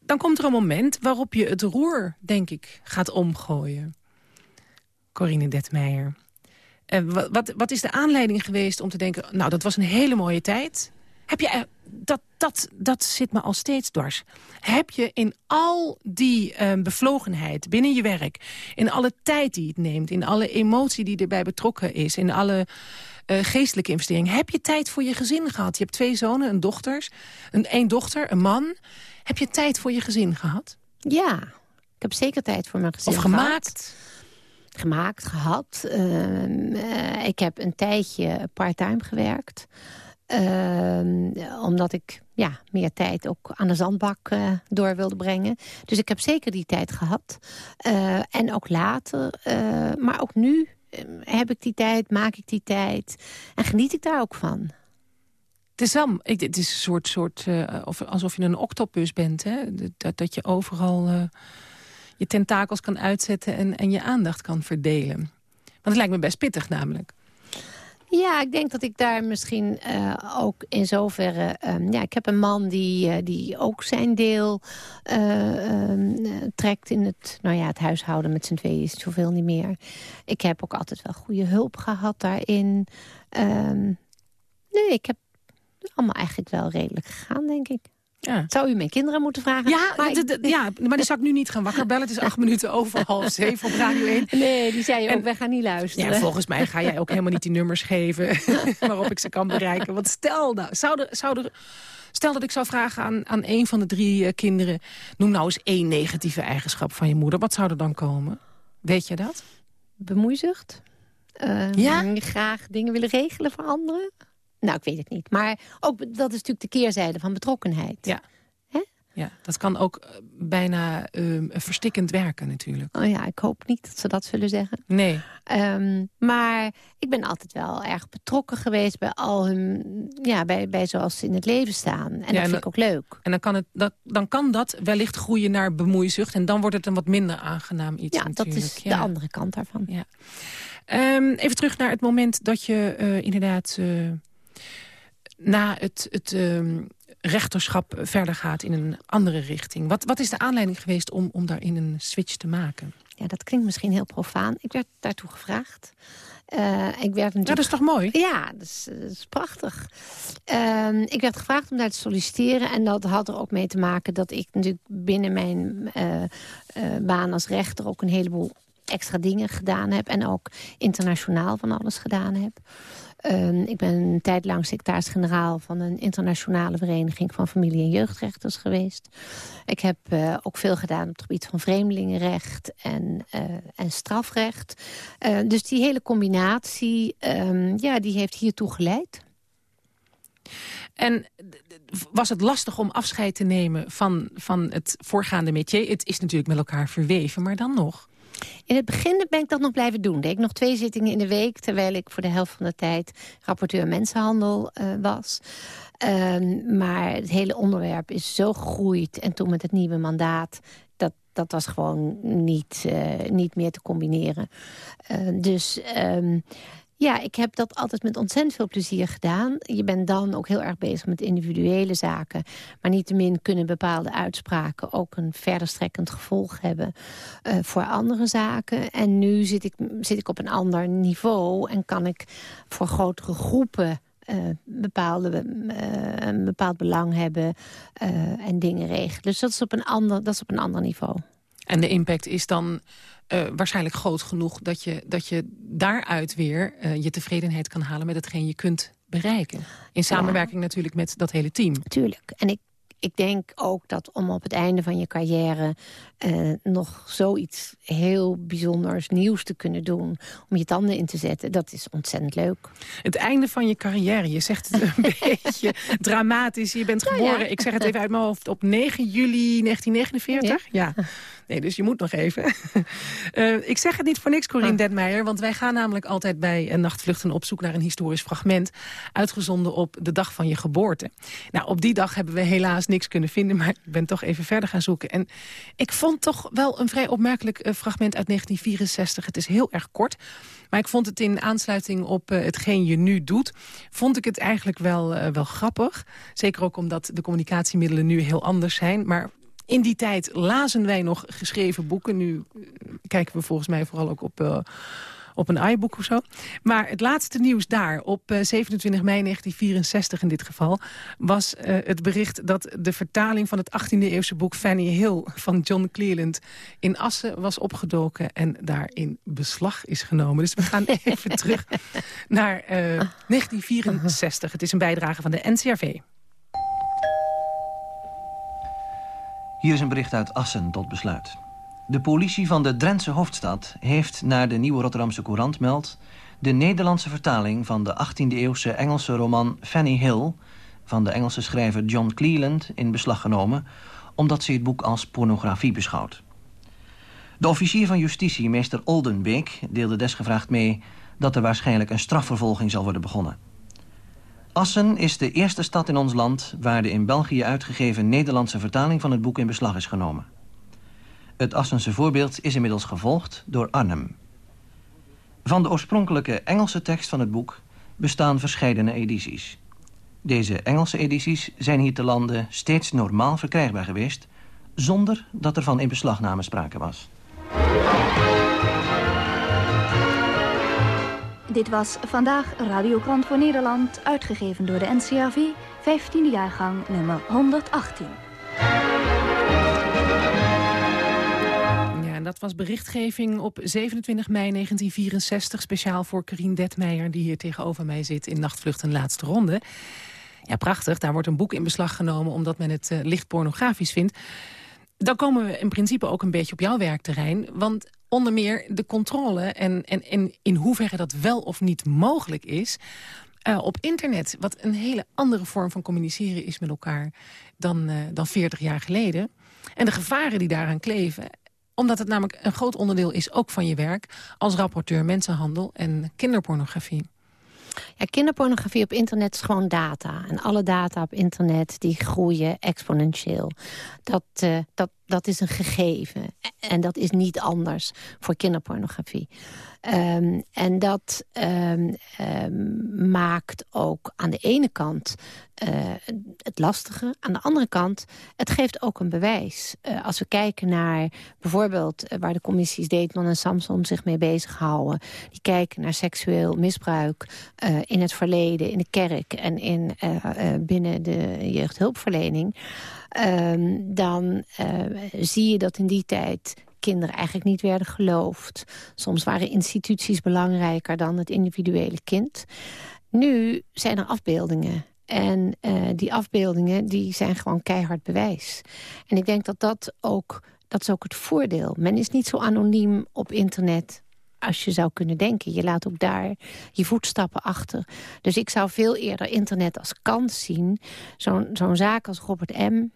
dan komt er een moment waarop je het roer, denk ik, gaat omgooien. Corine Detmeijer. En wat, wat is de aanleiding geweest om te denken... nou, dat was een hele mooie tijd. Heb je, dat, dat, dat zit me al steeds dwars. Heb je in al die uh, bevlogenheid binnen je werk... in alle tijd die het neemt... in alle emotie die erbij betrokken is... in alle uh, geestelijke investering... heb je tijd voor je gezin gehad? Je hebt twee zonen, een dochter, een, een dochter, een man... Heb je tijd voor je gezin gehad? Ja, ik heb zeker tijd voor mijn gezin Of gemaakt? Gehad. Gemaakt, gehad. Uh, ik heb een tijdje parttime gewerkt. Uh, omdat ik ja, meer tijd ook aan de zandbak uh, door wilde brengen. Dus ik heb zeker die tijd gehad. Uh, en ook later. maar ook nu heb ik die tijd, maak ik die tijd. En geniet ik daar ook van. Het is, wel, het is een soort, soort uh, of, alsof je een octopus bent. Hè? Dat, dat je overal je tentakels kan uitzetten en, en je aandacht kan verdelen. Want het lijkt me best pittig namelijk. Ja, ik denk dat ik daar misschien uh, ook in zoverre... Um, ja, ik heb een man die, uh, die ook zijn deel uh, um, trekt in het, nou ja, het huishouden met z'n tweeën is zoveel niet meer. Ik heb ook altijd wel goede hulp gehad daarin. Um, nee, ik heb allemaal eigenlijk wel redelijk gegaan, denk ik. Ja. Zou u mijn kinderen moeten vragen? Ja, maar, ja, maar die zou ik nu niet gaan wakker bellen. Het is acht minuten over half zeven op Radio 1. Nee, die zei je ook, wij gaan niet luisteren. Ja, volgens mij ga jij ook helemaal niet die nummers geven... waarop ik ze kan bereiken. Want stel nou, zou er, zou er, stel dat ik zou vragen aan, aan een van de drie uh, kinderen... noem nou eens één negatieve eigenschap van je moeder. Wat zou er dan komen? Weet je dat? Bemoeizucht. Uh, ja? Graag dingen willen regelen voor anderen. Nou, ik weet het niet. Maar ook dat is natuurlijk de keerzijde van betrokkenheid. Ja. ja, dat kan ook eh, bijna ehm, verstikkend werken natuurlijk. Oh ja, ik hoop niet dat ze dat zullen zeggen. Nee. Ehm, maar ik ben altijd wel erg betrokken geweest bij al hun, ja, bij, bij zoals ze in het leven staan. En Ja, dat en vind dat- ik ook leuk. En dan kan, het, dat, dan kan dat wellicht groeien naar bemoeizucht. En dan wordt het een wat minder aangenaam iets Ja, dat is Ja. de andere kant daarvan. Ja. Ehm, even terug naar het moment dat je eh, inderdaad eh, na het, het ehm, rechterschap verder gaat in een andere richting. Wat, wat is de aanleiding geweest om, om daarin een switch te maken? Ja, dat klinkt misschien heel profaan. Ik werd daartoe gevraagd. Eh, ik werd Ja, natuurlijk... dat is toch mooi? Ja, dat is, dat is prachtig. Ehm, ik werd gevraagd om daar te solliciteren. En dat had er ook mee te maken dat ik natuurlijk binnen mijn eh, eh, baan als rechter... ook een heleboel extra dingen gedaan heb. En ook internationaal van alles gedaan heb. Ehm, ik ben een tijd lang secretaris-generaal van een internationale vereniging van familie- en jeugdrechters geweest. Ik heb eh, ook veel gedaan op het gebied van vreemdelingenrecht en, eh, en strafrecht. Eh, dus die hele combinatie, ehm, ja, die heeft hiertoe geleid. En was het lastig om afscheid te nemen van, van het voorgaande métier? Het is natuurlijk met elkaar verweven, maar dan nog. In het begin ben ik dat nog blijven doen. Deed ik nog twee zittingen in de week... terwijl ik voor de helft van de tijd rapporteur mensenhandel eh, was. Ehm, maar het hele onderwerp is zo gegroeid. En toen met het nieuwe mandaat... dat, dat was gewoon niet, eh, niet meer te combineren. Eh, dus... ehm, ja, ik heb dat altijd met ontzettend veel plezier gedaan. Je bent dan ook heel erg bezig met individuele zaken. Maar niettemin kunnen bepaalde uitspraken ook een verderstrekkend gevolg hebben eh, voor andere zaken. En nu zit ik, zit ik op een ander niveau en kan ik voor grotere groepen eh, bepaalde, eh, een bepaald belang hebben en dingen regelen. Dus dat is op een ander, dat is op een ander niveau. En de impact is dan eh, waarschijnlijk groot genoeg... dat je, dat je daaruit weer eh, je tevredenheid kan halen met hetgeen je kunt bereiken. In samenwerking natuurlijk met dat hele team. Tuurlijk. En ik, ik denk ook dat om op het einde van je carrière... eh, nog zoiets heel bijzonders, nieuws te kunnen doen... om je tanden in te zetten, dat is ontzettend leuk. Het einde van je carrière, je zegt het een beetje dramatisch. Je bent Nou geboren, ja. ik zeg het even uit mijn hoofd, op 9 juli 1949. Ja. Nee, dus je moet nog even. Eh, ik zeg het niet voor niks, Corine Oh. Detmeijer. Want wij gaan namelijk altijd bij een nachtvluchten op zoek naar een historisch fragment. Uitgezonden op de dag van je geboorte. Nou, op die dag hebben we helaas niks kunnen vinden. Maar ik ben toch even verder gaan zoeken. En ik vond toch wel een vrij opmerkelijk eh, fragment uit 1964. Het is heel erg kort. Maar ik vond het in aansluiting op eh, hetgeen je nu doet... vond ik het eigenlijk wel, eh, wel grappig. Zeker ook omdat de communicatiemiddelen nu heel anders zijn. Maar in die tijd lazen wij nog geschreven boeken. Nu kijken we volgens mij vooral ook op... op een iBook of zo. Maar het laatste nieuws daar, op eh, 27 mei 1964 in dit geval... was eh, het bericht dat de vertaling van het 18e-eeuwse boek Fanny Hill... van John Cleland in Assen was opgedoken en daar in beslag is genomen. Dus we gaan even terug naar eh, 1964. Het is een bijdrage van de NCRV. Hier is een bericht uit Assen tot besluit. De politie van de Drentse hoofdstad heeft naar de Nieuwe Rotterdamse Courant meldt... de Nederlandse vertaling van de 18e-eeuwse Engelse roman Fanny Hill... van de Engelse schrijver John Cleland in beslag genomen... omdat ze het boek als pornografie beschouwt. De officier van justitie, meester Oldenbeek, deelde desgevraagd mee... dat er waarschijnlijk een strafvervolging zal worden begonnen. Assen is de eerste stad in ons land waar de in België uitgegeven Nederlandse vertaling van het boek in beslag is genomen. Het Assense voorbeeld is inmiddels gevolgd door Arnhem. Van de oorspronkelijke Engelse tekst van het boek bestaan verscheidene edities. Deze Engelse edities zijn hier te lande steeds normaal verkrijgbaar geweest, zonder dat er van in beslagname sprake was. Dit was vandaag Radiokrant voor Nederland, uitgegeven door de NCRV, 15e jaargang nummer 118. Dat was berichtgeving op 27 mei 1964... speciaal voor Karine Detmeijer, die hier tegenover mij zit... in Nachtvlucht een laatste ronde. Ja, prachtig. Daar wordt een boek in beslag genomen... omdat men het uh, licht pornografisch vindt. Dan komen we in principe ook een beetje op jouw werkterrein. Want onder meer de controle en, en, en in hoeverre dat wel of niet mogelijk is... eh, op internet... wat een hele andere vorm van communiceren is met elkaar... dan, uh, dan 40 jaar geleden. En de gevaren die daaraan kleven omdat het namelijk een groot onderdeel is ook van je werk... als rapporteur mensenhandel en kinderpornografie. Ja, kinderpornografie op internet is gewoon data. En alle data op internet die groeien exponentieel. Dat, uh, dat, dat is een gegeven. En dat is niet anders voor kinderpornografie. Um, en dat um, um, maakt ook aan de ene kant uh, het lastige. Aan de andere kant, het geeft ook een bewijs. Uh, als we kijken naar bijvoorbeeld uh, waar de commissies Deetman en Samson zich mee bezighouden. Die kijken naar seksueel misbruik in het verleden, in de kerk en in, binnen de jeugdhulpverlening. Dan zie je dat in die tijd kinderen eigenlijk niet werden geloofd. Soms waren instituties belangrijker dan het individuele kind. Nu zijn er afbeeldingen. En uh, die afbeeldingen die zijn gewoon keihard bewijs. En ik denk dat dat ook, dat is ook het voordeel. Men is niet zo anoniem op internet als je zou kunnen denken. Je laat ook daar je voetstappen achter. Dus ik zou veel eerder internet als kans zien. Zo'n zo'n zaak als Robert M.,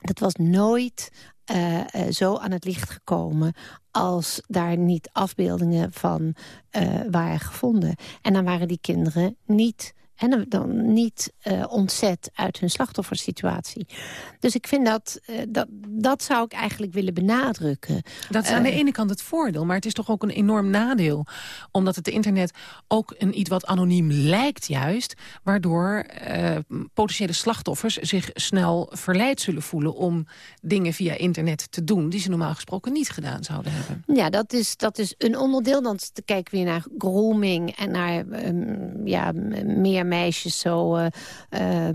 dat was nooit uh, uh, zo aan het licht gekomen als daar niet afbeeldingen van uh, waren gevonden. En dan waren die kinderen niet en dan niet uh, ontzet uit hun slachtoffersituatie. Dus ik vind dat, uh, dat, dat zou ik eigenlijk willen benadrukken. Dat is aan de ene kant het voordeel, maar het is toch ook een enorm nadeel. Omdat het internet ook een iets wat anoniem lijkt juist... waardoor potentiële slachtoffers zich snel verleid zullen voelen... om dingen via internet te doen die ze normaal gesproken niet gedaan zouden hebben. Ja, dat is, dat is een onderdeel. Dan kijken we weer naar grooming en naar um, ja, meer meisjes zo uh,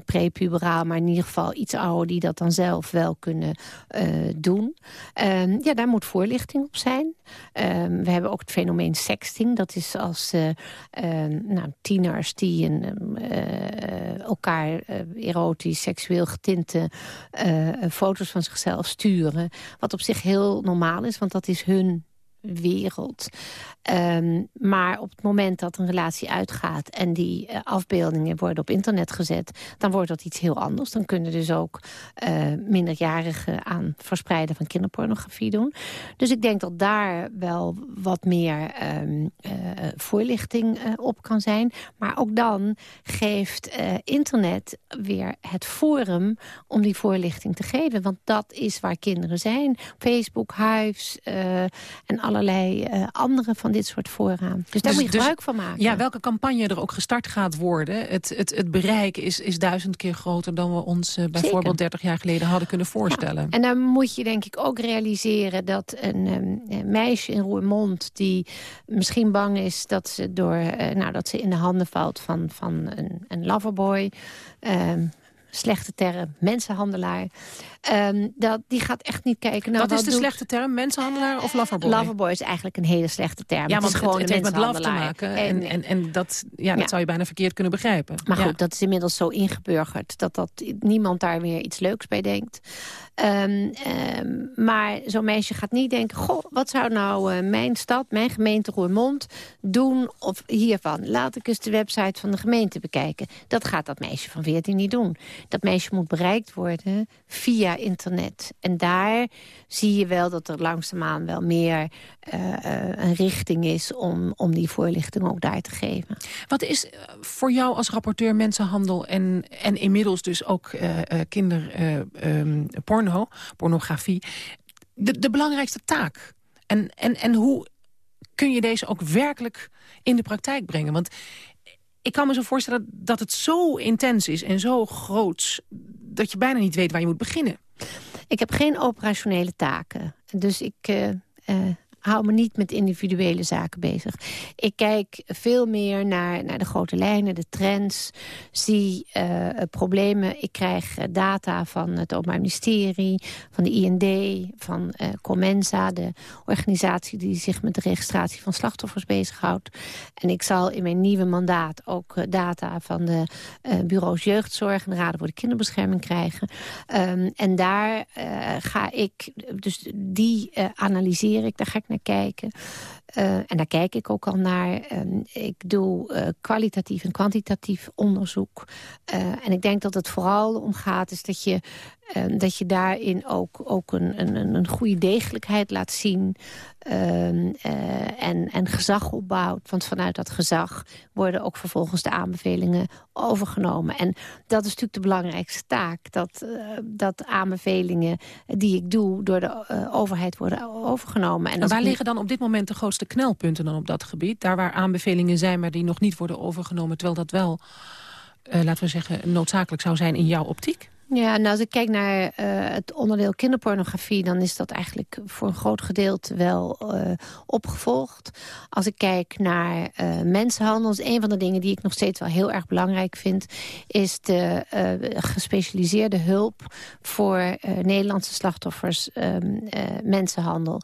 prepuberaal, maar in ieder geval iets ouder... die dat dan zelf wel kunnen uh, doen. Uh, ja, daar moet voorlichting op zijn. we hebben ook het fenomeen sexting. Dat is als nou, tieners die een, elkaar erotisch, seksueel getinte foto's van zichzelf sturen. Wat op zich heel normaal is, want dat is hun wereld. Um, maar op het moment dat een relatie uitgaat... en die uh, afbeeldingen worden op internet gezet... dan wordt dat iets heel anders. Dan kunnen dus ook uh, minderjarigen aan verspreiden van kinderpornografie doen. Dus ik denk dat daar wel wat meer um, uh, voorlichting op kan zijn. Maar ook dan geeft internet weer het forum om die voorlichting te geven. Want dat is waar kinderen zijn. Facebook, Hives en allerlei andere van dit soort voorraam. Dus, dus daar moet je dus gebruik van maken. Ja, welke campagne er ook gestart gaat worden. Het, het, het bereik is, is duizend keer groter dan we ons uh, bijvoorbeeld Zeker. 30 jaar geleden hadden kunnen voorstellen. Ja. En dan moet je denk ik ook realiseren dat een, um, meisje in Roermond... die misschien bang is dat ze, door, uh, nou, dat ze in de handen valt van, van een, een loverboy... Um, slechte term, mensenhandelaar. Um, dat, die gaat echt niet kijken naar wat, wat is de doet... slechte term, mensenhandelaar of loverboy? Loverboy is eigenlijk een hele slechte term. Ja, het is gewoon het, het heeft met love te maken. En, en, en, en dat, ja, dat ja. zou je bijna verkeerd kunnen begrijpen. Maar goed, ja. dat is inmiddels zo ingeburgerd... dat, dat niemand daar weer iets leuks bij denkt. Um, um, maar zo'n meisje gaat niet denken... goh, wat zou nou uh, mijn stad, mijn gemeente Roermond doen of hiervan? Laat ik eens de website van de gemeente bekijken. Dat gaat dat meisje van 14 niet doen. Dat meisje moet bereikt worden via internet. En daar zie je wel dat er langzaamaan wel meer uh, uh, een richting is... Om, om die voorlichting ook daar te geven. Wat is voor jou als rapporteur mensenhandel... en, en inmiddels dus ook kinderporno, um, pornografie... De, de belangrijkste taak? En, en, en hoe kun je deze ook werkelijk in de praktijk brengen? Want ik kan me zo voorstellen dat het zo intens is en zo groot... dat je bijna niet weet waar je moet beginnen. Ik heb geen operationele taken. Dus ik uh, uh, hou me niet met individuele zaken bezig. Ik kijk veel meer naar, naar de grote lijnen, de trends. Zie uh, problemen. Ik krijg data van het Openbaar Ministerie, van de IND, van uh, Comensa... de organisatie die zich met de registratie van slachtoffers bezighoudt. En ik zal in mijn nieuwe mandaat ook data van de bureaus jeugdzorg... en de Raden voor de Kinderbescherming krijgen. Um, en daar ga ik, dus die analyseer ik, daar ga ik kijken. Eh, en daar kijk ik ook al naar. Ik doe uh, kwalitatief en kwantitatief onderzoek. en ik denk dat het vooral om gaat is dat je Ehm, dat je daarin ook, ook een, een, een goede degelijkheid laat zien. Ehm, eh, en, en gezag opbouwt. Want vanuit dat gezag worden ook vervolgens de aanbevelingen overgenomen. En dat is natuurlijk de belangrijkste taak. Dat, uh, dat aanbevelingen die ik doe door de uh, overheid worden overgenomen. En, en waar liggen dan op dit moment de grootste knelpunten dan op dat gebied? Daar waar aanbevelingen zijn, maar die nog niet worden overgenomen... terwijl dat wel, laten we zeggen, noodzakelijk zou zijn in jouw optiek? Ja, nou als ik kijk naar uh, het onderdeel kinderpornografie... dan is dat eigenlijk voor een groot gedeelte wel uh, opgevolgd. Als ik kijk naar uh, mensenhandel... is een van de dingen die ik nog steeds wel heel erg belangrijk vind... is de gespecialiseerde hulp voor Nederlandse slachtoffers um, mensenhandel.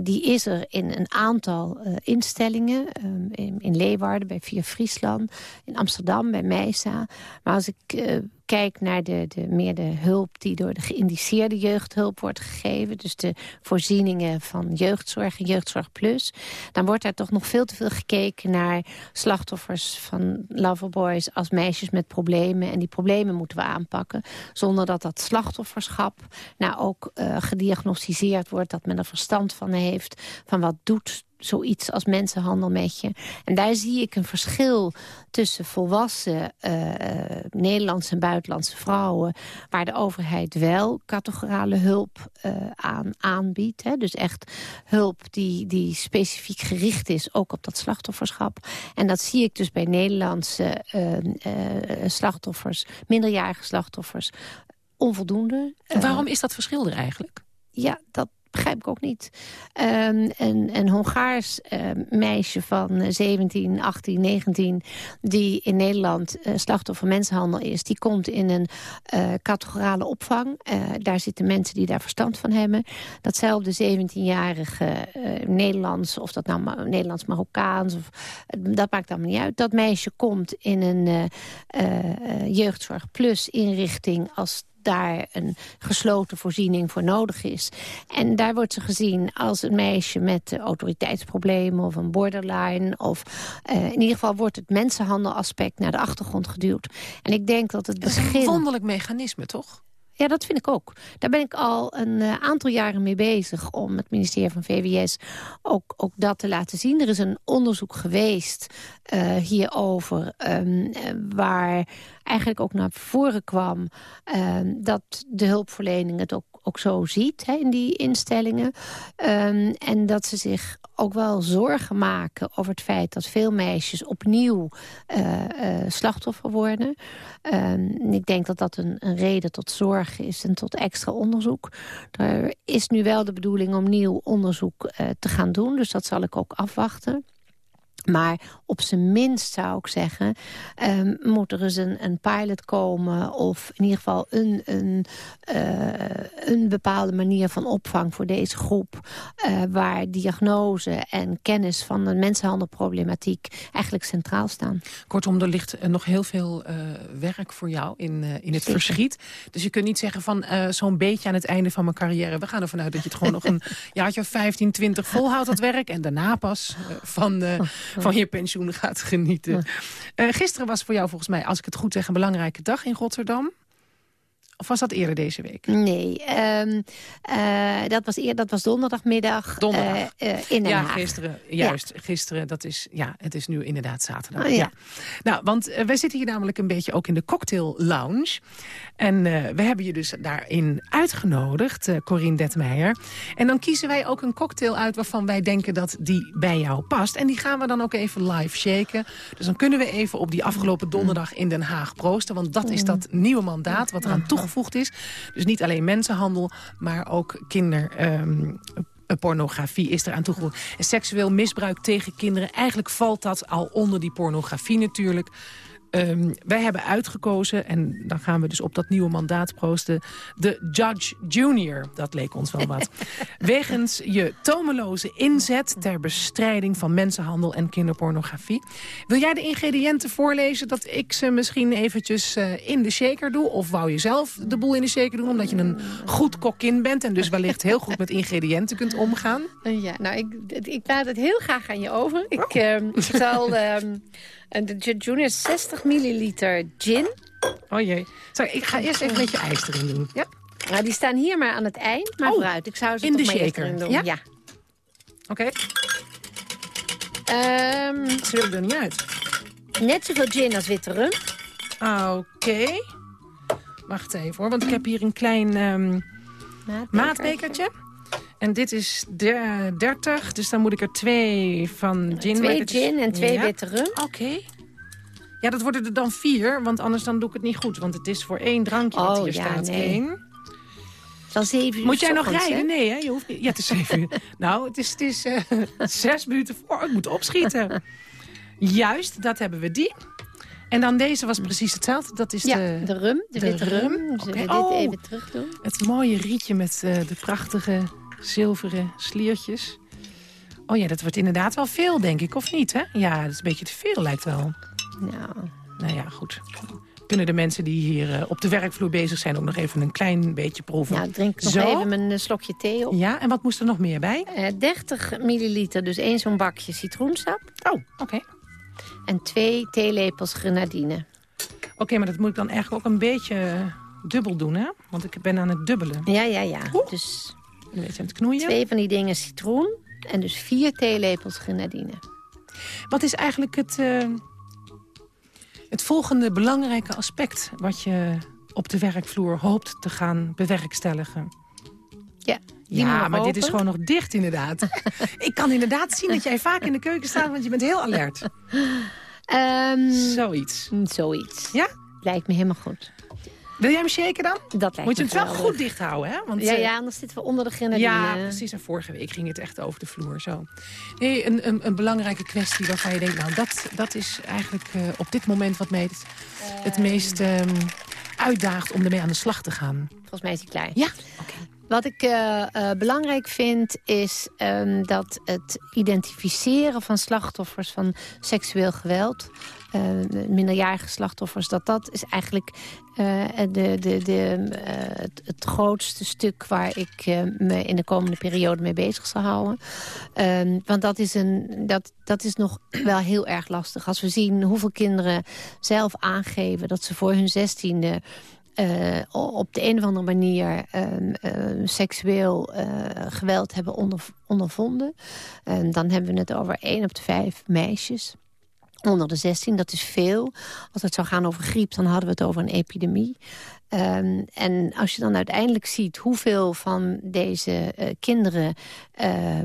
die is er in een aantal instellingen. In, in Leeuwarden, bij Via Friesland. In Amsterdam, bij Meisa. Maar als ik kijk naar de, de, meer de hulp die door de geïndiceerde jeugdhulp wordt gegeven... dus de voorzieningen van jeugdzorg en jeugdzorg plus... dan wordt daar toch nog veel te veel gekeken naar slachtoffers van loverboys... als meisjes met problemen. En die problemen moeten we aanpakken... zonder dat dat slachtofferschap nou ook uh, gediagnosticeerd wordt... dat men er verstand van heeft, van wat doet zoiets als mensenhandel met je. En daar zie ik een verschil tussen volwassen uh, Nederlandse en buitenlandse vrouwen... waar de overheid wel categorale hulp uh, aan aanbiedt. Hè? Dus echt hulp die, die specifiek gericht is, ook op dat slachtofferschap. En dat zie ik dus bij Nederlandse slachtoffers, minderjarige slachtoffers, onvoldoende. waarom is dat verschil er eigenlijk? Ja, dat begrijp ik ook niet. Um, een, Hongaars uh, meisje van 17, 18, 19... die in Nederland uh, slachtoffer mensenhandel is... die komt in een uh, categorale opvang. Uh, daar zitten mensen die daar verstand van hebben. Datzelfde 17-jarige Nederlands... of dat nou Nederlands-Marokkaans... dat maakt allemaal niet uit. Dat meisje komt in een jeugdzorg plus inrichting... als daar een gesloten voorziening voor nodig is. En daar wordt ze gezien als een meisje met autoriteitsproblemen of een borderline. Of uh, in ieder geval wordt het mensenhandelaspect naar de achtergrond geduwd. En ik denk dat het begin... Dat is een wonderlijk mechanisme, toch? Ja, dat vind ik ook. Daar ben ik al een uh, aantal jaren mee bezig... om het ministerie van VWS ook, ook dat te laten zien. Er is een onderzoek geweest uh, hierover... Um, waar eigenlijk ook naar voren kwam... Um, dat de hulpverlening het ook, ook zo ziet in die instellingen. Um, en dat ze zich ook wel zorgen maken over het feit... dat veel meisjes opnieuw uh, uh, slachtoffer worden. Um, ik denk dat dat een, een, reden tot zorg is en tot extra onderzoek. Er is nu wel de bedoeling om nieuw onderzoek uh, te gaan doen. Dus dat zal ik ook afwachten. Maar op zijn minst zou ik zeggen, um, moet er eens een, een, pilot komen... of in ieder geval een, een, uh, een bepaalde manier van opvang voor deze groep... Uh, waar diagnose en kennis van de mensenhandelproblematiek eigenlijk centraal staan. Kortom, er ligt nog heel veel uh, werk voor jou in, in het Zeker. verschiet. Dus je kunt niet zeggen van zo'n beetje aan het einde van mijn carrière... we gaan ervan uit dat je het gewoon nog een jaartje of 15, 20 volhoudt, dat werk... en daarna pas van van je pensioen gaat genieten. Uh, gisteren was voor jou volgens mij, als ik het goed zeg... een belangrijke dag in Rotterdam. Of was dat eerder deze week? Nee, um, uh, dat, was eer, dat was donderdagmiddag Donderdag. Uh, uh, in Den ja, Haag. Gisteren, juist, ja. gisteren. Dat is, ja, het is nu inderdaad zaterdag. Oh, ja. ja. Nou, want wij zitten hier namelijk een beetje ook in de cocktail lounge. En we hebben je dus daarin uitgenodigd, Corine Detmeijer. En dan kiezen wij ook een cocktail uit waarvan wij denken dat die bij jou past. En die gaan we dan ook even live shaken. Dus dan kunnen we even op die afgelopen donderdag in Den Haag proosten. Want dat is dat nieuwe mandaat wat eraan toegevoegd is. Dus niet alleen mensenhandel, maar ook kinder... Um, pornografie is eraan toegevoegd. En seksueel misbruik tegen kinderen, eigenlijk valt dat al onder die pornografie natuurlijk. Ehm, wij hebben uitgekozen, en dan gaan we dus op dat nieuwe mandaat proosten... de Judge Junior, dat leek ons wel wat. Wegens je tomeloze inzet ter bestrijding van mensenhandel en kinderpornografie. Wil jij de ingrediënten voorlezen dat ik ze misschien eventjes uh, in de shaker doe? Of wou je zelf de boel in de shaker doen, omdat je een goed kokkin bent... en dus wellicht heel goed met ingrediënten kunt omgaan? Ja, nou, ik, ik laat het heel graag aan je over. Ik, oh. ik zal... Uh, de Junior 60 milliliter gin. Oh jee. Sorry, ik ga eerst even met je ijs erin doen. Ja? Nou, die staan hier maar aan het eind. Maar oh, vooruit, ik zou ze in de shaker. erin doen. Ja? ja. Oké. Okay. Um, ze willen er niet uit. Net zoveel gin als witte rum. Oké. Wacht even hoor, want ik heb hier een klein um, maatbekertje. En dit is de, 30, dus dan moet ik er twee van gin... Twee gin en twee witte rum. Oké. Ja, dat worden er dan vier, want anders dan doe ik het niet goed. Want het is voor één drankje oh, wat hier ja, staat. Nee. Eén. Dan zeven uur Moet jij nog ochtends, rijden? Hè? Nee, hè? Je hoeft niet. Ja, het is zeven uur. nou, het is, het is uh, zes minuten voor. Ik moet opschieten. Juist, dat hebben we die. En dan deze was precies hetzelfde. Dat is ja, de, de rum, de, de witte rum. rum. Zullen we oh, dit even terug doen? Het mooie rietje met uh, de prachtige zilveren sliertjes. Oh ja, dat wordt inderdaad wel veel, denk ik, of niet? Hè? Ja, dat is een beetje te veel, lijkt wel. Nou, nou ja, goed. Kunnen de mensen die hier uh, op de werkvloer bezig zijn... ook nog even een klein beetje proeven? Nou, ik drink nog Zo. even mijn uh, slokje thee op. Ja, en wat moest er nog meer bij? Uh, 30 milliliter, dus één zo'n bakje citroensap. Oh, oké. Okay. En twee theelepels grenadine. Oké, okay, maar dat moet ik dan eigenlijk ook een beetje dubbel doen, hè? Want ik ben aan het dubbelen. Ja, ja, ja. Oeh. Dus een beetje aan het knoeien. Twee van die dingen citroen en dus vier theelepels grenadine. Wat is eigenlijk het, uh, het volgende belangrijke aspect... wat je op de werkvloer hoopt te gaan bewerkstelligen? Ja, ja maar open. dit is gewoon nog dicht inderdaad. ik kan inderdaad zien dat jij vaak in de keuken staat... want je bent heel alert. Um, zoiets. Zoiets. Ja? Lijkt me helemaal goed. Wil jij hem shaken dan? Dat lijkt Moet je het wel geweldig. goed dicht houden, hè? Want, ja, uh, ja, anders zitten we onder de grenadine. Ja, precies. En vorige week ging het echt over de vloer. Zo. Nee, een, een, een belangrijke kwestie waarvan je denkt... nou, dat, dat is eigenlijk uh, op dit moment wat mij het, het Ehm. meest um, uitdaagt... om ermee aan de slag te gaan. Volgens mij is hij klaar. Ja, oké. Okay. Wat ik uh, uh, belangrijk vind is um, dat het identificeren van slachtoffers van seksueel geweld... Uh, minderjarige slachtoffers, dat dat is eigenlijk de, de, de, het, het, grootste stuk waar ik me in de komende periode mee bezig zal houden. Um, want dat is, een, dat, dat is nog wel heel erg lastig. Als we zien hoeveel kinderen zelf aangeven dat ze voor hun zestiende... Op de een of andere manier uh, seksueel geweld hebben onder, ondervonden. dan hebben we het over één op de vijf meisjes onder de 16. Dat is veel. Als het zou gaan over griep, dan hadden we het over een epidemie. Um, en als je dan uiteindelijk ziet hoeveel van deze uh, kinderen uh,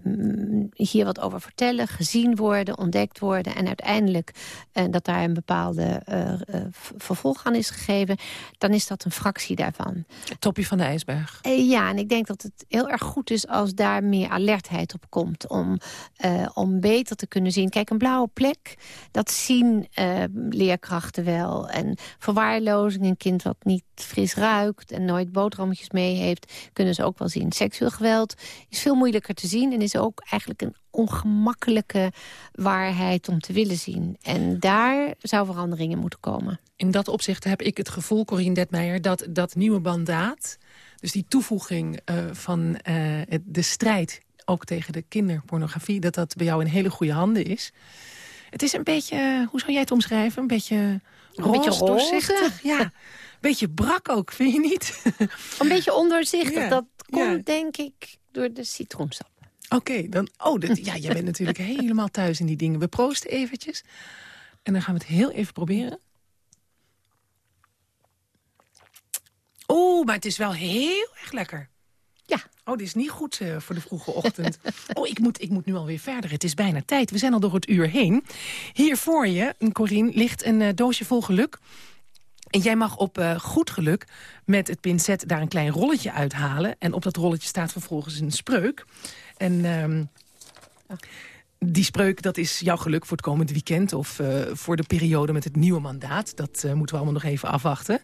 hier wat over vertellen, gezien worden, ontdekt worden en uiteindelijk uh, dat daar een bepaalde vervolg aan is gegeven, dan is dat een fractie daarvan. Het topje van de ijsberg. ja, en ik denk dat het heel erg goed is als daar meer alertheid op komt om, om beter te kunnen zien. Kijk, een blauwe plek, dat zien leerkrachten wel. En verwaarlozing, een kind wat niet fris ruikt en nooit boterhammetjes mee heeft, kunnen ze ook wel zien. Seksueel geweld is veel moeilijker te zien en is ook eigenlijk een ongemakkelijke waarheid om te willen zien. En daar zou veranderingen moeten komen. In dat opzicht heb ik het gevoel, Corine Detmeijer, dat dat nieuwe mandaat, dus die toevoeging uh, van uh, de strijd ook tegen de kinderpornografie, dat dat bij jou in hele goede handen is. Het is een beetje, hoe zou jij het omschrijven? Een beetje een roze, doorzichtig. Ja, beetje brak ook, vind je niet? Een beetje ondoorzichtig. Ja, Dat komt denk ik door de citroensap. Oké, okay, dan. Oh, dat, ja, jij bent natuurlijk helemaal thuis in die dingen. We proosten eventjes. En dan gaan we het heel even proberen. Oeh, maar het is wel heel erg lekker. Ja. Oh, dit is niet goed uh, voor de vroege ochtend. oh, ik moet, ik moet nu alweer verder. Het is bijna tijd. We zijn al door het uur heen. Hier voor je, Corine, ligt een uh, doosje vol geluk. En jij mag op uh, goed geluk met het pincet daar een klein rolletje uithalen. En op dat rolletje staat vervolgens een spreuk. En um, Die spreuk, dat is jouw geluk voor het komend weekend... of voor de periode met het nieuwe mandaat. Dat moeten we allemaal nog even afwachten.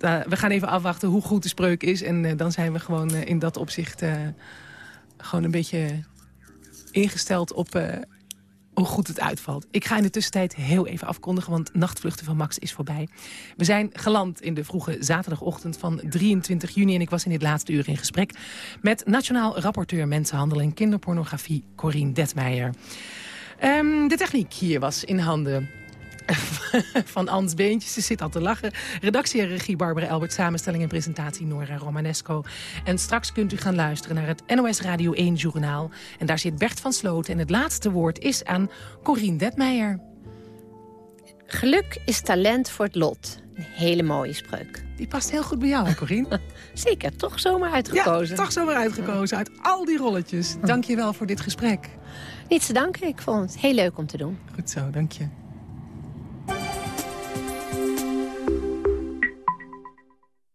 Uh, we gaan even afwachten hoe goed de spreuk is. En dan zijn we gewoon in dat opzicht... gewoon een beetje ingesteld op hoe goed het uitvalt. Ik ga in de tussentijd heel even afkondigen, want Nachtvluchten van Max is voorbij. We zijn geland in de vroege zaterdagochtend van 23 juni... en ik was in dit laatste uur in gesprek met Nationaal Rapporteur Mensenhandel en Kinderpornografie Corine Detmeijer. Um, de techniek hier was in handen van Ans Beentjes. Ze zit al te lachen. Redactie en regie Barbara Elbert. Samenstelling en presentatie Nora Romanesco. En straks kunt u gaan luisteren naar het NOS Radio 1 Journaal. En daar zit Bert van Sloten. En het laatste woord is aan Corine Detmeijer. Geluk is talent voor het lot. Een hele mooie spreuk. Die past heel goed bij jou, hè, Corine? Zeker, toch zomaar uitgekozen. Ja, toch zomaar uitgekozen uit al die rolletjes. Dank je wel voor dit gesprek. Niets te danken, ik vond het heel leuk om te doen. Goed zo, dank je.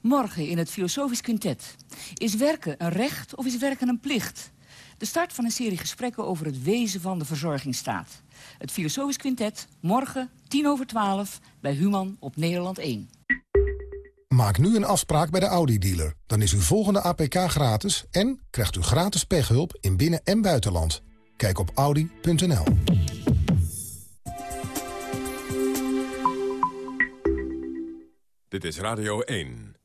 Morgen in het Filosofisch Quintet. Is werken een recht of is werken een plicht? De start van een serie gesprekken over het wezen van de verzorgingsstaat. Het Filosofisch Quintet, morgen, tien over twaalf, bij Human op Nederland 1. Maak nu een afspraak bij de Audi-dealer. Dan is uw volgende APK gratis en krijgt u gratis pechhulp in binnen- en buitenland. Kijk op audi.nl. Dit is Radio 1.